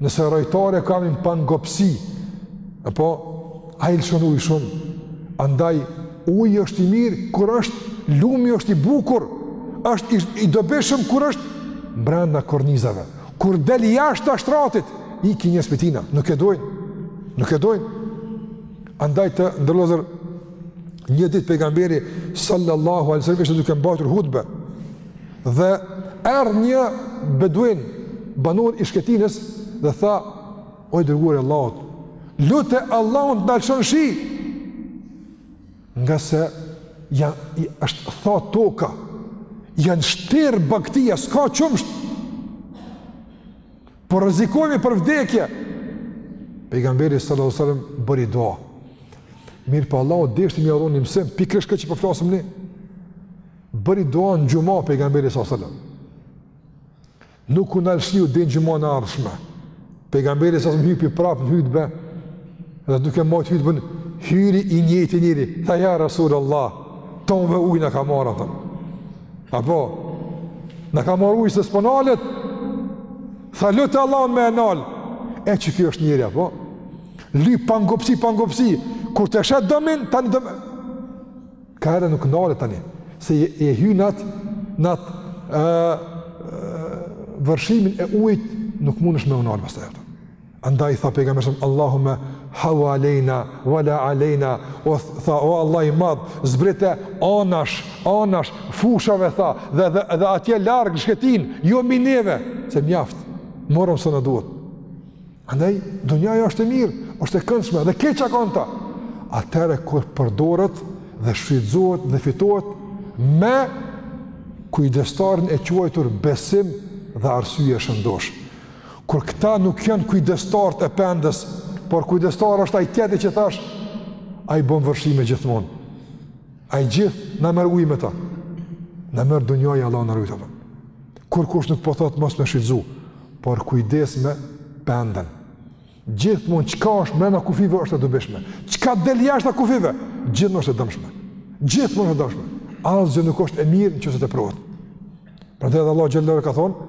Nëse rojtari e ka një pangopsi, apo a i lëshon ujë shumë, andaj uji është i mirë, kur është lumi është i bukur, është i, i dobishëm kur është mbrenda kornizave. Kur del jashta shtratit, i ki njës pëtina, nuk e dojnë, nuk e dojnë. Andaj të nderuar vëllezër, një ditë pejgamberi sallallahu alejhi ve selem ishte duke mbajtur hutbe, Dhe erdhi një beduin banor i shkretinës dhe tha: "O i dërguari i Allahut, lute Allahun të na lëshon shi." Ngase na i është tha toka, janë shter bagëtia, s'ka qumësht. Po rrezikohemi për vdekje. Pejgamberi sallallahu alajhi wasallam bëri dua. Mirëpo Allahu deshti me ia dhon një mësim pikërisht këtë që po flasim ne. Bëri dua në xhuma pejgamberi sa selam. Nuk u nal shiu deri n xhumanë e ardhshme. Pejgamberi sa selam hypi prap në hutbe. Dhe duke mbajt hutben hyri i njëjti njeri, tha ja Rasulullah, tanve uji na ka marrë atëm. Apo, na ka marrë uji se s'po nalet, tha lute Allahun me e nalë, e që ky është njeri, apo, lyp pangopësi, pangopësi, kur të shetë domin, tani domin, Ka herë nuk ndalet tani, se je, je hy në atë, në atë, vërshimin e ujit, nuk mundesh me u nal pastaj. Andaj, tha pejgamberi sa selam, Allahume, hawalejna, wala alejna, o, tha, o Allah i madh, zbrite anash, anash, fushave, tha, dhe, dhe, dhe atje larg në shkretinë, jo mi neve, se mjaft morëm sa na duhet. Andaj, dunjaja është e mirë, është e këndshme dhe keq s'ka në ta. Atëherë kur përdoret dhe shfrytëzohet dhe fitohet me kujdestarin e quajtur besim dhe arsye e shëndoshë. Kur këta nuk janë kujdestarët e pendës, por kujdestar është ai tjetri që thashë, ai bon vërshime gjithmonë. Ai gjithë na merr uji me ta. Na merr dunjaja Allah na rujt. Kurkush nuk po thotë mos me shfrytzu, por kujdes me pendën. Gjithmonë çka është mrena kufive është e dobishme. Çka del jashta kufive, gjithmonë është e dëmshme. Gjithmonë është e dëmshme. Asgjë nuk është e mirë në qoftë se teprohet. Prandaj edhe Allah xhellallahu ka thonë,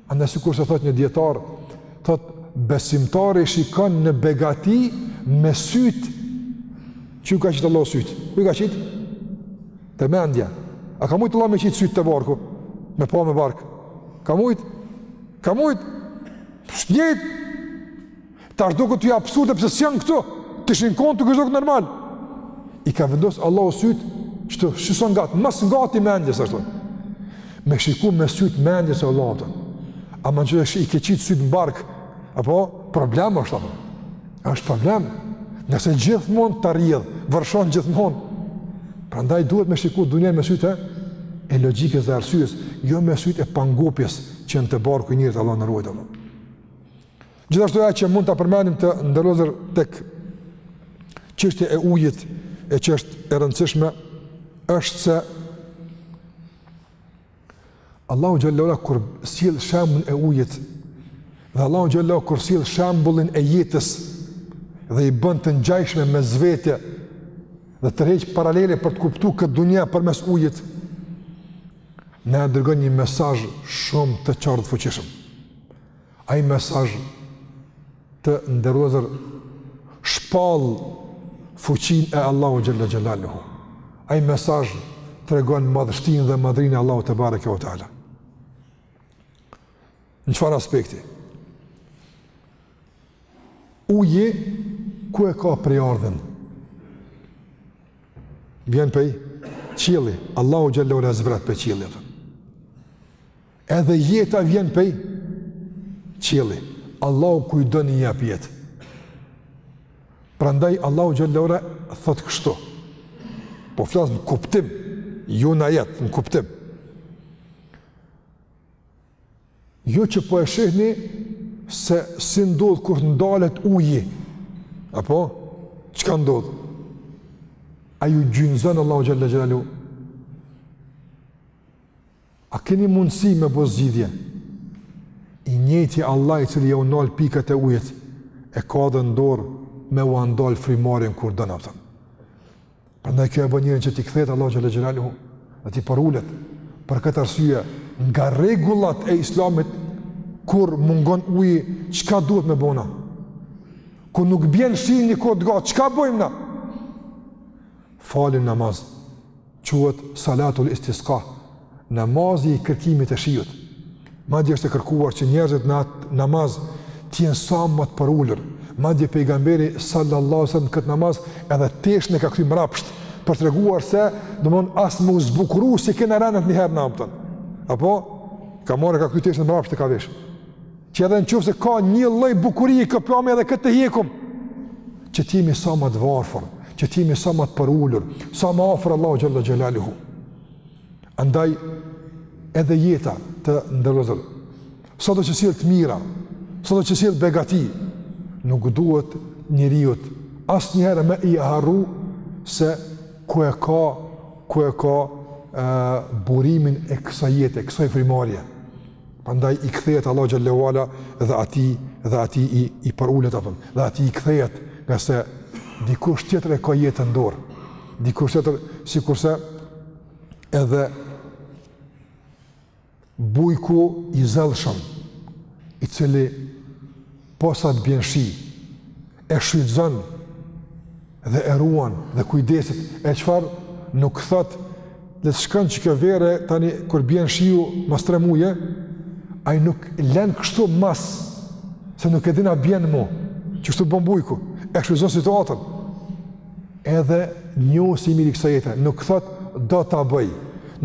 Andaj sikurse thotë një dijetar, thotë besimtari shikon në begati me sytë ku i ka qitë Allahu sytë. Ku i ka qitë? Te mendja. A ka mujt Allahu me i qitë sytë te barku? Me pa me bark. Ka mujt? Ka mujt? S'i ka qit! Tash duket te ju absurde pse s'janë këtu, të ishin konë t'kish dukë normal. I ka vendosë Allahu sytë, që të shison gatë, ma s'ngati mendjes, ashtu. Me shiku me sytë e mendjes e Allah, të. Ama në që i ke qitë sytë në bark, apo problem është, apo. është problem, nëse gjithmonë të rrjedh, vërshon gjithmonë. Prandaj duhet me shiku dunjanë me sytë e logjikës dhe arsyes, jo me sytë e pangopjes që janë te barku i njeriut Allah na ruajtë, Allah. Gjithashtu ajo që mund ta përmendim të nderuar vëllezër tek çështja e ujit e që është e rëndësishme është se Allahu xhallahu kur sjell shembullin e ujit dhe Allahu xhallahu kur sjell shembullin e jetës dhe i bën të ngjashme mes vete dhe tërheq paralele për të kuptuar këtë dunja përmes ujit na dërgon një mesazh shumë të qartë e të fuqishëm. Ai mesazh të nderuar vëllezër shpall fuqinë e Allahu xhalla xhelaluhu. Ai mesazh tregon madhështinë dhe madhrinë e Allahut tebareke ve teala. Në çfarë aspekti? Uji ku e ka prejardhjen? Vjen pej qielli, Allahu xhalla xhelaluhu e zbret pej qiellit. Edhe jeta vjen pej qielli. Allahu kuj don i jep jetë. Prandaj Allahu xhalla xhelaluhu thotë kështu. Po flas në kuptim, jo në ajet, në kuptim. Jo që po e shihni se si ndodh kur ndalet uji. Apo çka ndodh? A ju gjunjëzon Allahu xhalla xhelalu? A keni mundësi me bo zgjidhje? I njëjti Allah i cili jau ndal pikat e ujit, e ka dhe në dorë me u ndal frymarrjen kur don, apo. Prandaj kjo e bën njerin që t'i kthehet Allahut xhalla xhelalu, dhe t'i përulet. Për këtë arsye, nga rregullat e Islamit kur mungon uji, çka duhet me bo na? Kur nuk bjen shi një kohë të gjatë çka bëjmë na? Falim namaz. Quhet Salatul Istisqa, namazi i kërkimit të shiut. Madje është e kërkuar që njerëzit në atë namaz të jenë sa më të përulur. Madje pejgamberi sallallahu alajhi wasallam në këtë namaz edhe teshën e ka kthy mbrapsht për treguar se do të thonë as me u zbukuru si kena rënë në herë natën. Apo ka marrë ka kthy teshën mbrapsht e ka vesh. Që edhe në qofë se ka një lloj bukurie i këpjame edhe këtë të hjekum, që të jemi sa më të varfër, që të jemi sa më të përulur, sa më afër Allahut xhalla xhelaluhu. Andaj edhe jeta të nderuar vëllezër, sado që sjell të mira, sado që sjell begati, nuk duhet njeriu asnjëherë me harru se ku e ka, ku e ka e, burimin e kësaj jete, e kësaj frymëmarrje. Prandaj i kthehet Allahut xhalla ve ala dhe atij dhe atij i përulet apo dhe atij i kthehet, ngase dikush tjetër e ka jetën në dorë. Dikush tjetër sikurse edhe bujku i zellshëm i cili Posa të bjen shi, e shfrytëzon dhe e ruan dhe kujdeset, e çfarë nuk thotë le të shkon që kjo vere tani kur bjen shiu mas tre muje, ai nuk len kështu masi nuk e din a bjen mo, që kështu bën bujku, e shfrytëzon situatën. Edhe njohësi i mirë i kësaj jete, nuk thotë do ta bëj,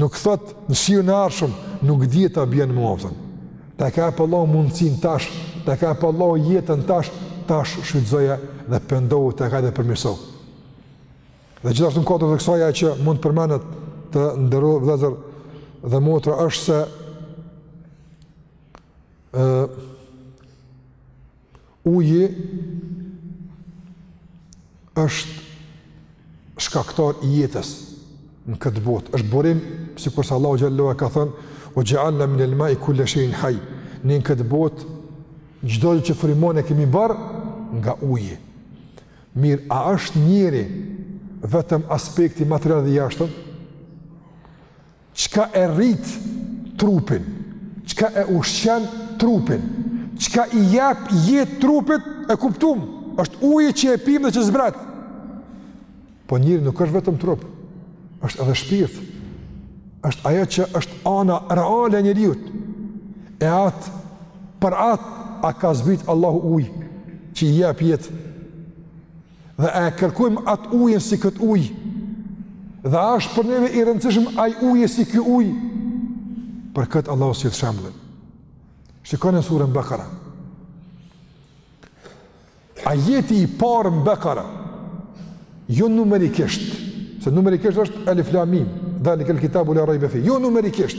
nuk thotë në shiun e ardhshëm, nuk dihet a bjen mo, apëton. Ta ka fal Allahu mundësinë tash, ta ka fal Allahu jetën tash, tash shfrytëzoje dhe pendohu te Ai dhe përmirësohu. Dhe gjithashtu në kuadër të kësaj që mund të përmendet të nderuar vëllezër dhe motra është se e, Uji është shkaktar i jetës në këtë botë. Është burim, sikurse Allahu xhelle ua ka thënë, "Wa ja'alna min al-ma'i kulla shay'in hayy." Ne në këtë botë çdo gjë që frymon e kemi bërë nga uji. Mirë, a është njeriu vetëm aspekti material dhe i jashtëm? Çka e rrit trupin, çka e ushqen trupin, çka i jep jetë trupit, e kuptuam, është uji që e pimë dhe që zbret. Po njeriu nuk është vetëm trup, është edhe shpirt. Është ajo që është ana reale e njeriu. E atë, për atë a ka zbrit Allahu ujë që i jep jetë Dhe a e kërkojmë atë ujin si këtë ujë? Dhe a është për neve i rëndësishëm ai ujë si ky ujë? Për këtë Allahu sjell shembullin. Shikoni suren Bekara. Ajeti i parë në Bekara, jo numerikisht, se numerikisht është Elif Lam Mim, dhalikel kitabu la rajbe fih, jo numerikisht,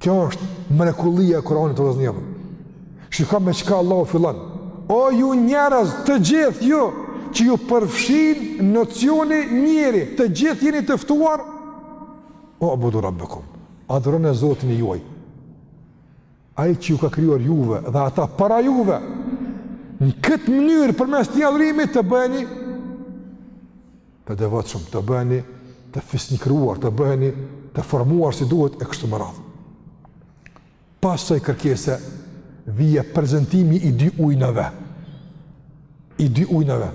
Kjo është mrekullia e Kur'anit të vëzhgim. Shiko me çka Allahu fillon. O ju njerëz, të gjithë ju që ju përfshin nocioni njeri, të gjithë jeni të ftuar. U'budu rabbekum. Adhuroni Zotin e juaj. Ai që ju ka krijuar juve dhe ata para juve. Në këtë mënyrë përmes adhurimit të bëheni të devotshëm, të bëheni të fisnikëruar, të bëheni të formuar si duhet e kështu me radhë. Pas kësaj kërkese vjen prezantimi i dy ujnave. I dy ujnave.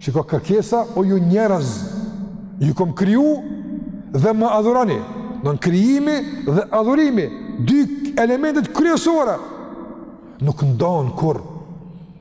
Shiko kërkesa o ju njerëz, ju kom kriju dhe më adhuroni. Domethënë krijimi dhe adhurimi, dy elementet kryesore. Nuk ndahen kurrë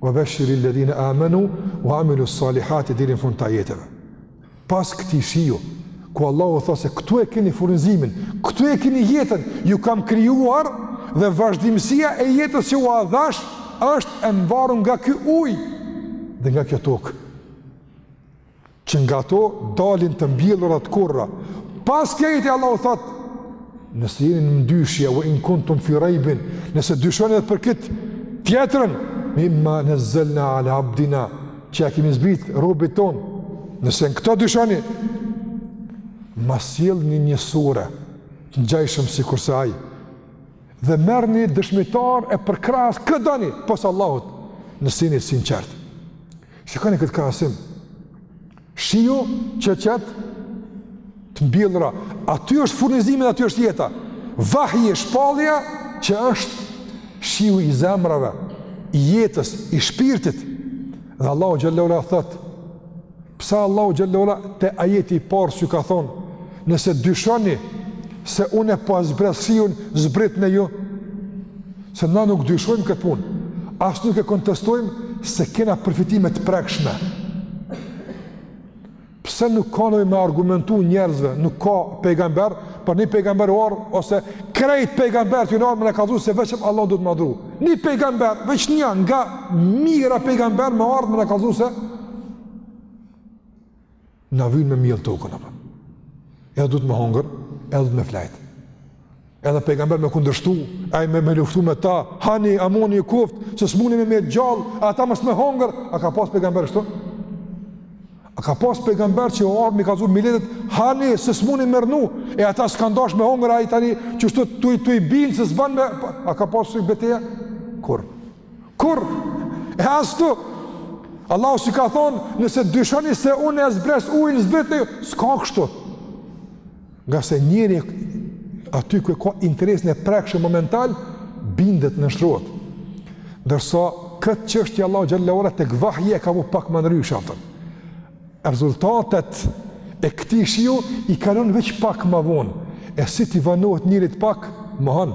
Wa bashiri alladhina amanu wa amilu salihati deri në fund të ajeteve. Pas këtij shiu, ku Allahu thotë se këtu e keni furnizimin, këtu e keni jetën, ju kam krijuar dhe vazhdimësia e jetës që ua dhash është e mvarur nga ky ujë dhe nga kjo tokë. që nga ato dalin të mbjellura të korra. Pas këtij ajeti Allahu thot, nëse jeni në mëdyshje ue in kuntum fi raybin, nëse dyshoni edhe për këtë tjetrën, mimma nazzalna ala abdina, që ja kemi zbrit robit ton. Nëse në këto dyshoni, ma sjellni një sure, të ngjajshëm sikurse ai, dhe merrni dëshmitarë e përkrahës kë të doni, pos Allahut, nëse jeni t'sinqertë. Shikoni këtë krahasim. Shiu që qet të mbjellura. Aty është furnizimi, aty është jeta. Vahji, shpallja që është shiu i zemrave, i jetës, i shpirtit. Dhe Allahu xhelle ue ala thotë, pse Allahu xhelle ue ala te ajeti i parë s'ju ka thonë, nëse dyshoni se unë e po zbres shiun, zbritne ju, Se na nuk dyshojmë këtë punë, as nuk e kontestojmë se kena përfitime të prekshme. Pse nuk ka nevojë me argumentu njerëzve, nuk ka pejgamber, apo një pejgamber u ardh, ose krejt pejgamberët jon ardh me na kallzu se veçëm Allahun duhet me adhuru. Një pejgamber, veç një nga mijëra pejgamberë me ardh me na kallzu se Na vyen me miell tokën apo. Edhe duhet me hongër, edhe duhet me flajt. Edhe pejgamber me kundërshtu, ai me me luftu me ta, hani aman ju koftë, se s'muni me met gjallë, ata mos me hongër, a ka pas pejgamber kështu? A ka pas pejgamber që u ardh me i kallzu miletit, hani se s'muni me rnu, e ata s'kan dash me hongër ai tani, qështu tu i bind se s'ban me, a ka pas si beteja? Kur? Kurrë. E ashtu Allahu s'i ka thonë, nëse dyshoni se unë e zbres ujin, zbritne ju, s'ka kështu. Ngase njeri aty ku e ka interesin e prekshëm momental, bindet, nënshtrohet. Ndërsa, këtë çështje Allahu xhelle ue ala tek vahji e ka vu pak ma ndryshe, afatin. Rezultatet e këtij shiu i ka lon veç pak ma vonë, e si t'i vanohet njerit pak, mohon.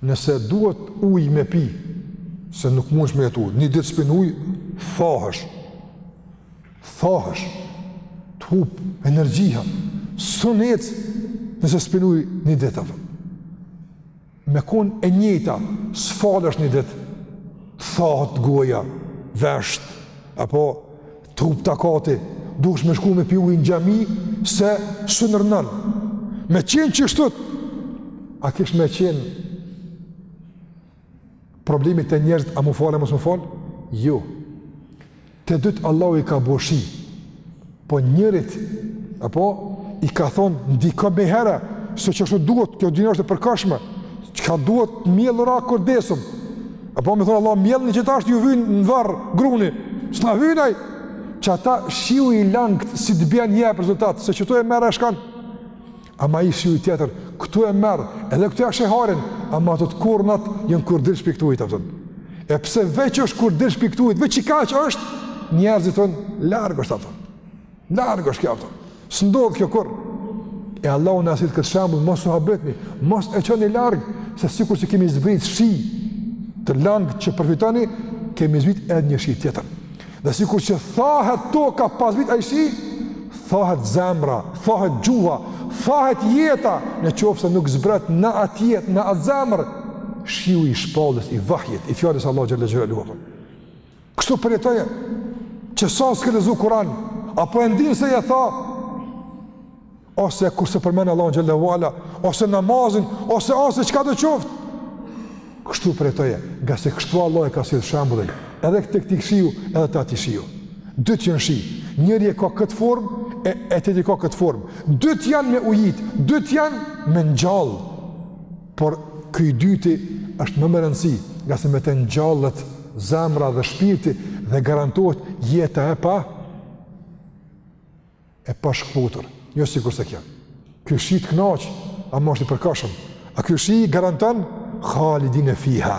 Nëse duhet ujë me pi, se nuk mundsh me jetu, një ditë s'pin ujë, thahesh, thahesh, të hup energjia, s'un ec, nëse s'pin ujë, një ditë, apo. Me kon e njëta, s'falesh një ditë, t'thahet goja, vesht, apo, T'hup takati, duhesh me shku me pi ujë në xhami, se s'un rrnon. Me qenë qështu, a kish me qenë problemi te njerëzit, a m'u falë, a mos m'u falë? Jo. Të dytë Allahu i ka bo shi, po njerit, apo, i ka thonë, ndigo menjëherë, se qashtu duhet, kjo dynja është e përkohshme, çka duhet mjell, e korr kur t'desim, Apo më thonë Allahu, mjellë një qita është ju vynë në varr, gruni s'na vyn aj, që ata shiu i langët, s'i të bjen nje për rezultat, se që këtu e merr e shkanë, ama ai shiu i tjetër, këtu e merr, edhe këtu e shëharin, ama të të kurnat, janë kur dirë shpiktuit, a po kupton. E pse veç është kur dirë shpiktuit, veç i ka që është, njerëzit tanë larg është, a po kupton. Larg është kjo, a po kupton. S'ndodh kjo kurrë. E Allahu na sjell këtë shembull mos u habitni, mos e çoni larg se sikurse kemi zbrit shi të langët që përfitoni, kemi zbrit edhe një shi tjetër. Dhe sikur që thahet toka pa zbrit ai shi, thahet zemra, thahet gjuha, thahet jeta, në qoftë se nuk zbret në atë jetë, në atë zemër, shiu i shpallës, i vahjit, i fjalës Allahu xhel-le xhelaluhu Kështu përjetoje, që sa s'ke lezu kuran, apo e ndinë se je tha, ose kur s'e përmend Allahun xhel-le ue ala, ose namazin, ose ose çka do qoftë, kështu përjetoje, ngase kështu Allahu e ka sjellë shembullin, edhe te këtij shiu, edhe te atij shiu. Dytë janë shi, njëri e ka këtë formë, e tjetri e ka këtë formë. Dytë janë me ujit, dytë janë me ngjallë. Por ky i dyti është më me rëndësi, ngase me të ngjallet zemra dhe shpirti dhe garantohet jeta e pa e pa shkëputur, jo sikurse kjo. Ky shi të knaq, ama është i përkohshëm, a ky shi garanton, khalidine fiha,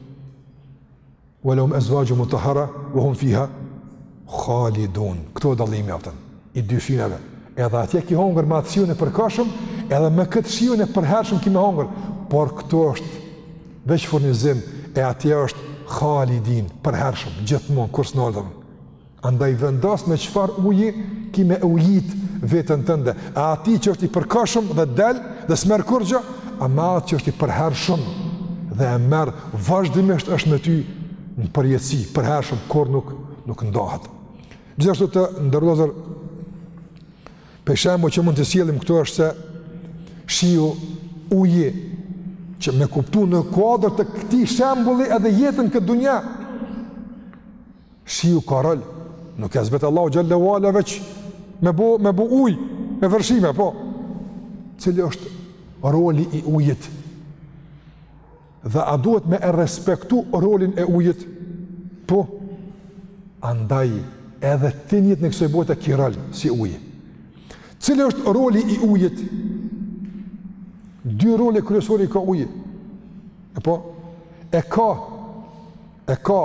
Wa lahum azwajun mutahhara wa hum fiha khalidun. Këtu dallimi mjafton i dy shinave. Edhe atje ki hongër me atë shiun e përkohshëm, edhe me këtë shiun e përhershëm ki me hongër, por këtu është veç furnizim, e atje është khalidin, përhershëm, gjithmonë, kurrë s'nalet. Andaj vendos me çfarë uji ki me ujit veten tënde, a atij që është i përkohshëm dhe del dhe s'merr kurrgjë, a me atë që është i përhershëm dhe e merr vazhdimisht është me ty në përjetësi, përhershëm kurrë nuk nuk ndahet. Gjithashtu të nderuar, prej shembullit që mund të sjellim këtu është se shiu uji që me kuptu në kuadër të këtij shembulli edhe jetën këtë dunja shiu ka rol, nuk e zbret Allahu xhel-le ue ala veç me bë me bë ujë, me vërshime, po. Cili është roli i ujit? Dhe a duhet me e respektu rolin e ujit? Po. Andaj edhe ti njit në kësoj bote ki rol si uji. Cili është roli i ujit? Dy role kryesore i ka uji. E po, e ka e ka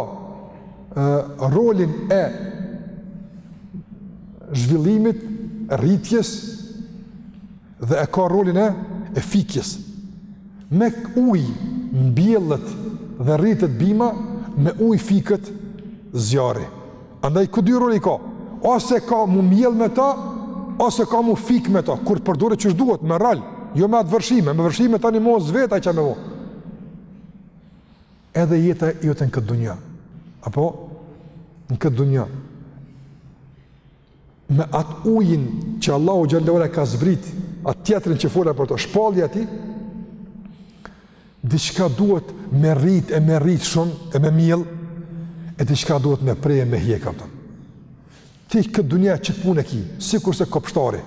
e, rolin e zhvillimit, rritjes dhe e ka rolin e e fikjes. Me uj mbjellet dhe rritet bima, me uj fiket zjarri. Andaj këto dy role i ka, ose ka mu mbjellë me ta, ose ka mu fik me ta, kur përdoret qysh duhet, me rral, jo me atë vërshime, me vërshime tani mos vet ça me bo. Edhe jeta jote në këtë dunja, apo në këtë dunja, me atë ujin që Allahu xhele ve ala ka zbrit, atë tjetërin që fola për to, shpallja e tij, diçka duhet me rrit e me rrit shumë e me mjell, e diçka duhet me pre e me hjek, a kupton. Ti këtë dunja qët punë e ki, sikurse kopshtari,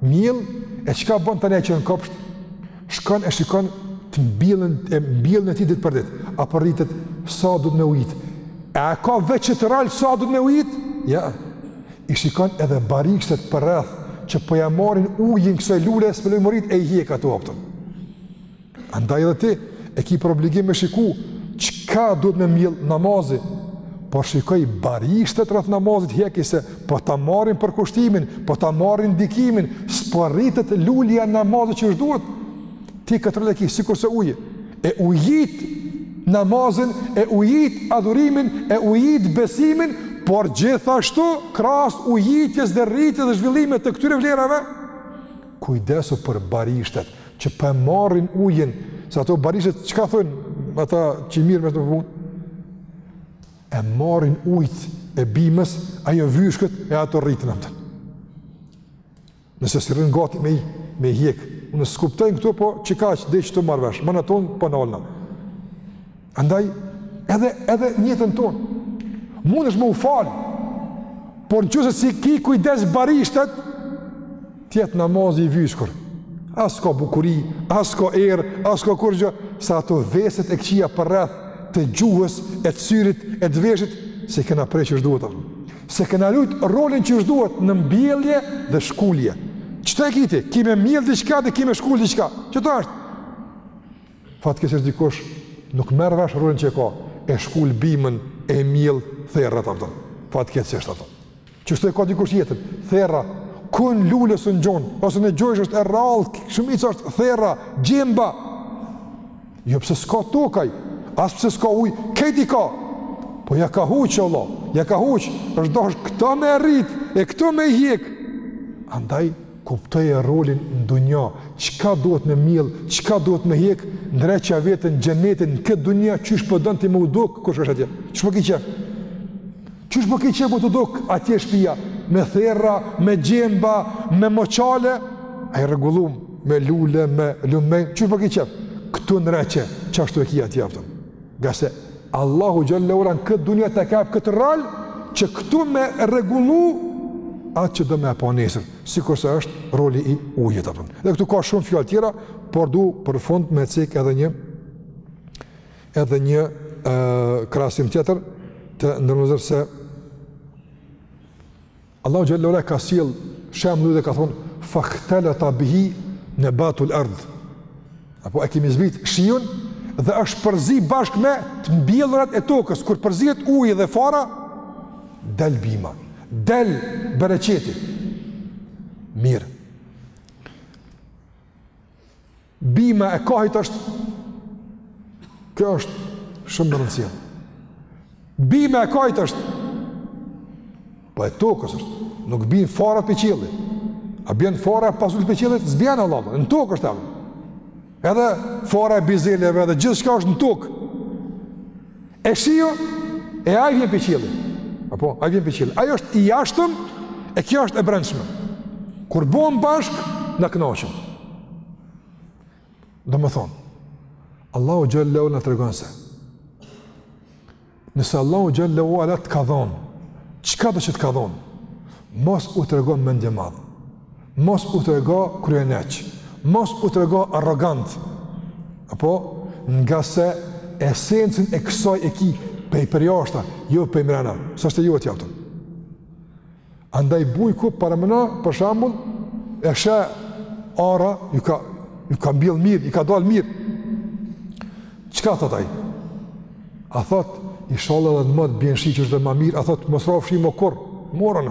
mjell, e çka bën tani që në kopsht, shkon e shikon të mbjellën, e mbjellën e tij ditë për ditë, a po rritet, sa duhet me ujit, e a ka veç që të rallë sa duhet me ujit, ja, i shikon edhe barishtet përreth, që po ja marrin ujin kësaj lule, s'po e lon me u rritë, e i hjek ato, a kupton. Andaj dhe ti, e ki për obligim me shiku, çka duhet me mjell namazi, por shikoji barishtet rreth namazit hjeki se po ta marrin përkushtimin, po ta marrin dedikimin, s'po rritet lulja e namazit qysh duhet, ti këtë rol e ki, sikurse uji, e ujit namazin, e ujit adhurimin, e ujit besimin, por gjithashtu krahas ujitjes dhe rritjes dhe zhvillimit të këtyre vlerave, kujdesu për barishtet, që po e marrin ujin, se ato barishtet, çka thonë ata që mirren me kët punë? E marrin ujt e bimës, ajo vyshket e ato rriten, a kupton. Nëse s'i rrin gati me, me hjekë, unë s'kuptoj këtu, po qekaq edhe që të marr vesh, më në tonë, po në olëna. Andaj, edhe, edhe n'jetën tonë, mundesh me u falë, por në qoftë se s'i ki kujdes barishtet, t'jetë namazi i vyshkur, as ka bukuri, as ka erë, as ka kurgjo, se ato veset e këqija përreth të gjuhës, e të syrit, e të veshit, s'i kena pre qysh duhet, s'e kena lujt rolin qysh duhet në mbjellje dhe shkulje. Qëta e ki ti. Ki me mjellë diçka dhe ki me shkulë diçka. Qëta është? Fatkeqësisht dikush nuk merr vesh rolin që e ka, e shkul bimën, e mjell therrat, a kupton. Fatkeqësisht ato. Qështu e ka dikush jetën, therra kun lule s'mun gjon, ose në gjojsh është e rrallë, shumica është therra, gjemba, jo pse s'ka tokë, as pse s'ka uj, krejt i ka, po ja ka huqë, Allah, ja ka huqë, është dasht këta me rritë, e këta me hjekë, andaj, kuptoje rolin në dunja, çka duhet me mjell, çka duhet me hjek, ndreqja veten xhenetin në këtë dunja, qysh po don ti me u dok, kur shkosh atje, qysh po ki qef, qysh po ki qef me t'u dok atje shpia, me therra, me gjemba, me moçale, a e rregullume, me lule, me lumej, qysh po ki qef, këtu ndreqe, qashtu e ki atje, kupton. Ngase Allahu xhele ue ala në këtë dunja ta ka këtë rol, që këtu me rregullu atë që do me e pa nesër, sikurse është roli i ujit. Apo. Dhe këtu ka shumë fjalë tjera, por du për fund me cek edhe një, edhe një e, krahasim tjetër, të nderum vllezër se Allahu xhele ue ala ka sjell shembull dhe ka thon fakhteleta bihi nebatul ardh. Apo e kemi zbrit shiun dhe është përzi bashkë me të mbjellurat e tokës kur përzihet uji dhe fara del bima, del bereqeti. Mirë. Bima e kahit është kjo është shumë me rëndësi. Bima e kahit është po e tokës është. Nuk bjen fara pej qillit. A bjen fara e pasulit pej qillit, s'bjen valla, në tokë është e Edhe fara e bizeleve edhe gjithçka është në tokë. E shiu, e ai vjen pi qillit. Apo, ai vjen pi qillit. Ai është i jashtëm, e kjo është e brendshme. Kur bohen bashk, na knaqin. Domethonë, Allahu xhele ue ala na tregon se. Nëse Allahu xhele ue ala të ka dhonë, çkado që të ka dhonë, mos u trego mendjemadh. Mos u trego kryeneç, mos u trego arrogant. Apo ngase esencën e kësaj e ki prej përjashta, jo prej mrena, se s'është e jotja, kupton. Andaj bujku parameno, për shembull, e sheh ara, ju ka, ju ka mbjell mirë, ju ka dalë mirë. Çka thot ai? A thot, inshalla edhe në mot bjen shi qështu edhe ma mirë, a thot, mos raftë shi mo kurrë, morën.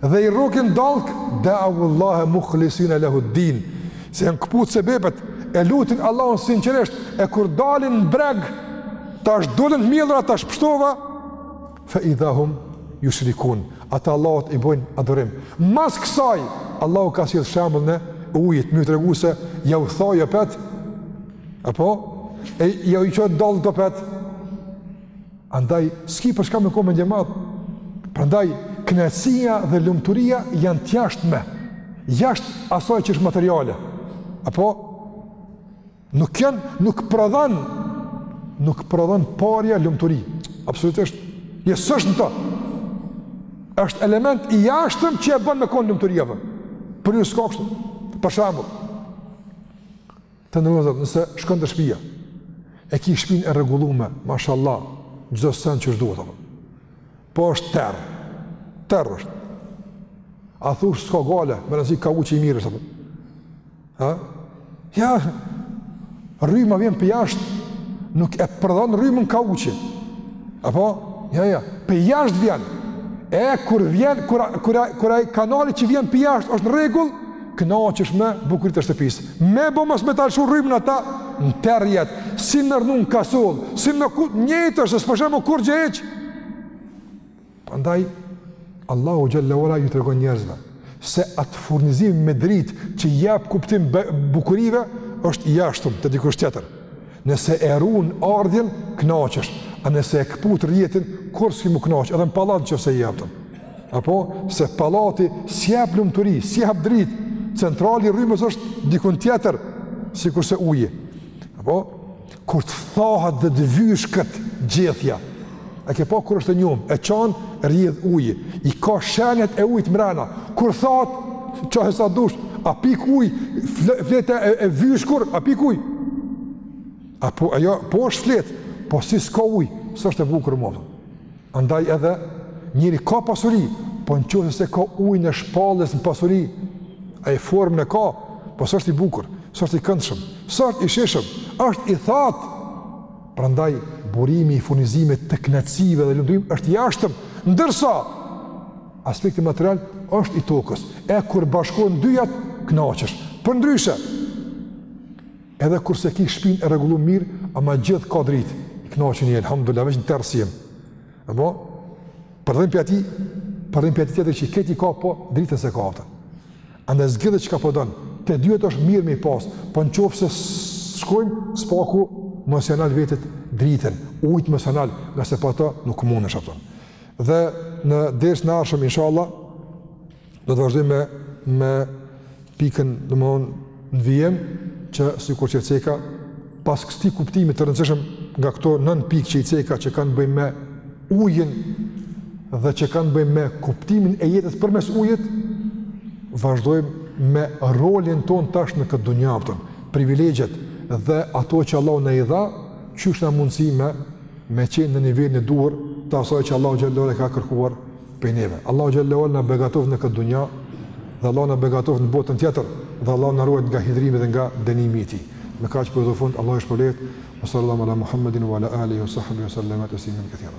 Dhe i rrokin dallgët da'awullahe mukhlisina lehu'd-din, se janë këput sebepet, e lutin Allahun sinqerisht, e kur dalin në breg, tash dolën të mjellat, tash pështova, fe idha hum jushrikun, ata Allahut i bojnë adhurim. Mas kësaj, Allahu ka sjellë shembullin e ujit, me ju tregu se ja u tha apet, apo, e ja i çon dallgët apet, Andaj, s'ki për çka me kon me nje madh. Prandaj, knaqsia dhe lumturia janë të jashtme. Jashtë asaj që është materiale. Apo, nuk janë, nuk prodhon, nuk prodhon parja lumturi. Absolutisht, jo s'është në to. është element i jashtëm që e bën me kon lumturia. Për një s'ka kështë, për shembull. Të nderuar, nëse shkën te shpia, e ki shpin e rregullume, mashallah, çdo sen që t'duhet, apo. Po është terr, terr është. A thush, s'ka gajle, me rëndësi kauçi i mirë, apo. Ha? Jo, rryma vjen prej jashtë, nuk e prodhon rrymën kauçi. Apo? Ja, ja, prej jashtë vjen. E, kur vjen, kur, kur, kur, ai kanali që vjen prej jashtë është në rregull, Kënaqesh me bukuritë e shtëpisë. Me bë mos me ta lëshu rrymën ata në terr jet, si me rnu në kasoll, si me, njëjtë është, se po sheh kurgjë hiç. Prandaj, Allahu Xhelle ue ala ju tregon njerëzve, se atë furnizim me dritë që jep kuptim bukurive, është i jashtëm te dikush tjetër. Nëse e run ardhjen, kënaqesh, a nëse e këput rrjetin, kurrë s'ki m'u kënaq, edhe në pallat qoftë se jeton. Apo se pallati s'jep lumturi, s'jep dritë, centrali i rrymës është dikun tjetër, sikurse uji. Apo kur të thahet dhe të vyshket gjethja. E ke pa kur është e njomë, e çan rrjedh uji, i ka shenjat e ujit mbrena. Kur thahet, çaje sa dush, a pikë uji, fleta e, e vyshkur, a pikë uji. Apo ajo po është fletë, po si s'ka ujë, s'është e bukur më. Andaj edhe njeri ka pasuri, po në qoftë se s'e ka ujin e shpalljes në pasuri, a e formën e ka, po s'është i bukur, s'është i këndshëm, s'është i shijshëm, është i thatë. Prandaj, burimi i furnizimit të knaqsive dhe lumturive është i jashtëm, ndërsa aspekti material është i tokës. E kur bashkohen dyjat, knaqesh. Përndryshe, Edhe kur s'e ki shpinë e rregulluar mirë, ama gjithë ka dritë. I kënaqur je, elhamdulilah, veç në terr s'jam. Apo përdhim pjati, përdhim pjati tjetër që këti ka po dritën s'e ka hapt. Andaj zgjidh çka po don. Te dyjat është mirë me i pas, po në qoftë se s'kem, s'paku mos ia nal vetes dritën, ujt mos e nal, ngase pa to nuk munesh me shpëtu. Dhe në dersin e ardhshëm inshallah Do të vazhdojmë me, me pikën, domethënë, në vijim, që sikur që e ceka, pas këtij kuptimi të rëndësishëm nga këto nëntë pikë që i ceka që kanë bëjnë me ujin dhe që kanë bëjnë me kuptimin e jetës përmes ujit, vazhdojmë me rolin tonë tash në këtë dunja vetën, privilegjet dhe ato që Allahu na i dha, qysh na mundësi me, me qenë në nivelin e duhur të asaj që Allahu xhelle ve ala ka kërkuar prej neve. Allahu xhallahu ala na begatoft në këtë dunja dhe Allahu na begatoft në botën tjetër dhe Allahu na ruajt nga hidhrimi dhe nga dënimi i tij. Me kaq po i jap fund Allahu ju shpërbleftë. Sallallahu ala Muhammedin wa ala alihi wa sahbihi wa sallama taslimin kathira.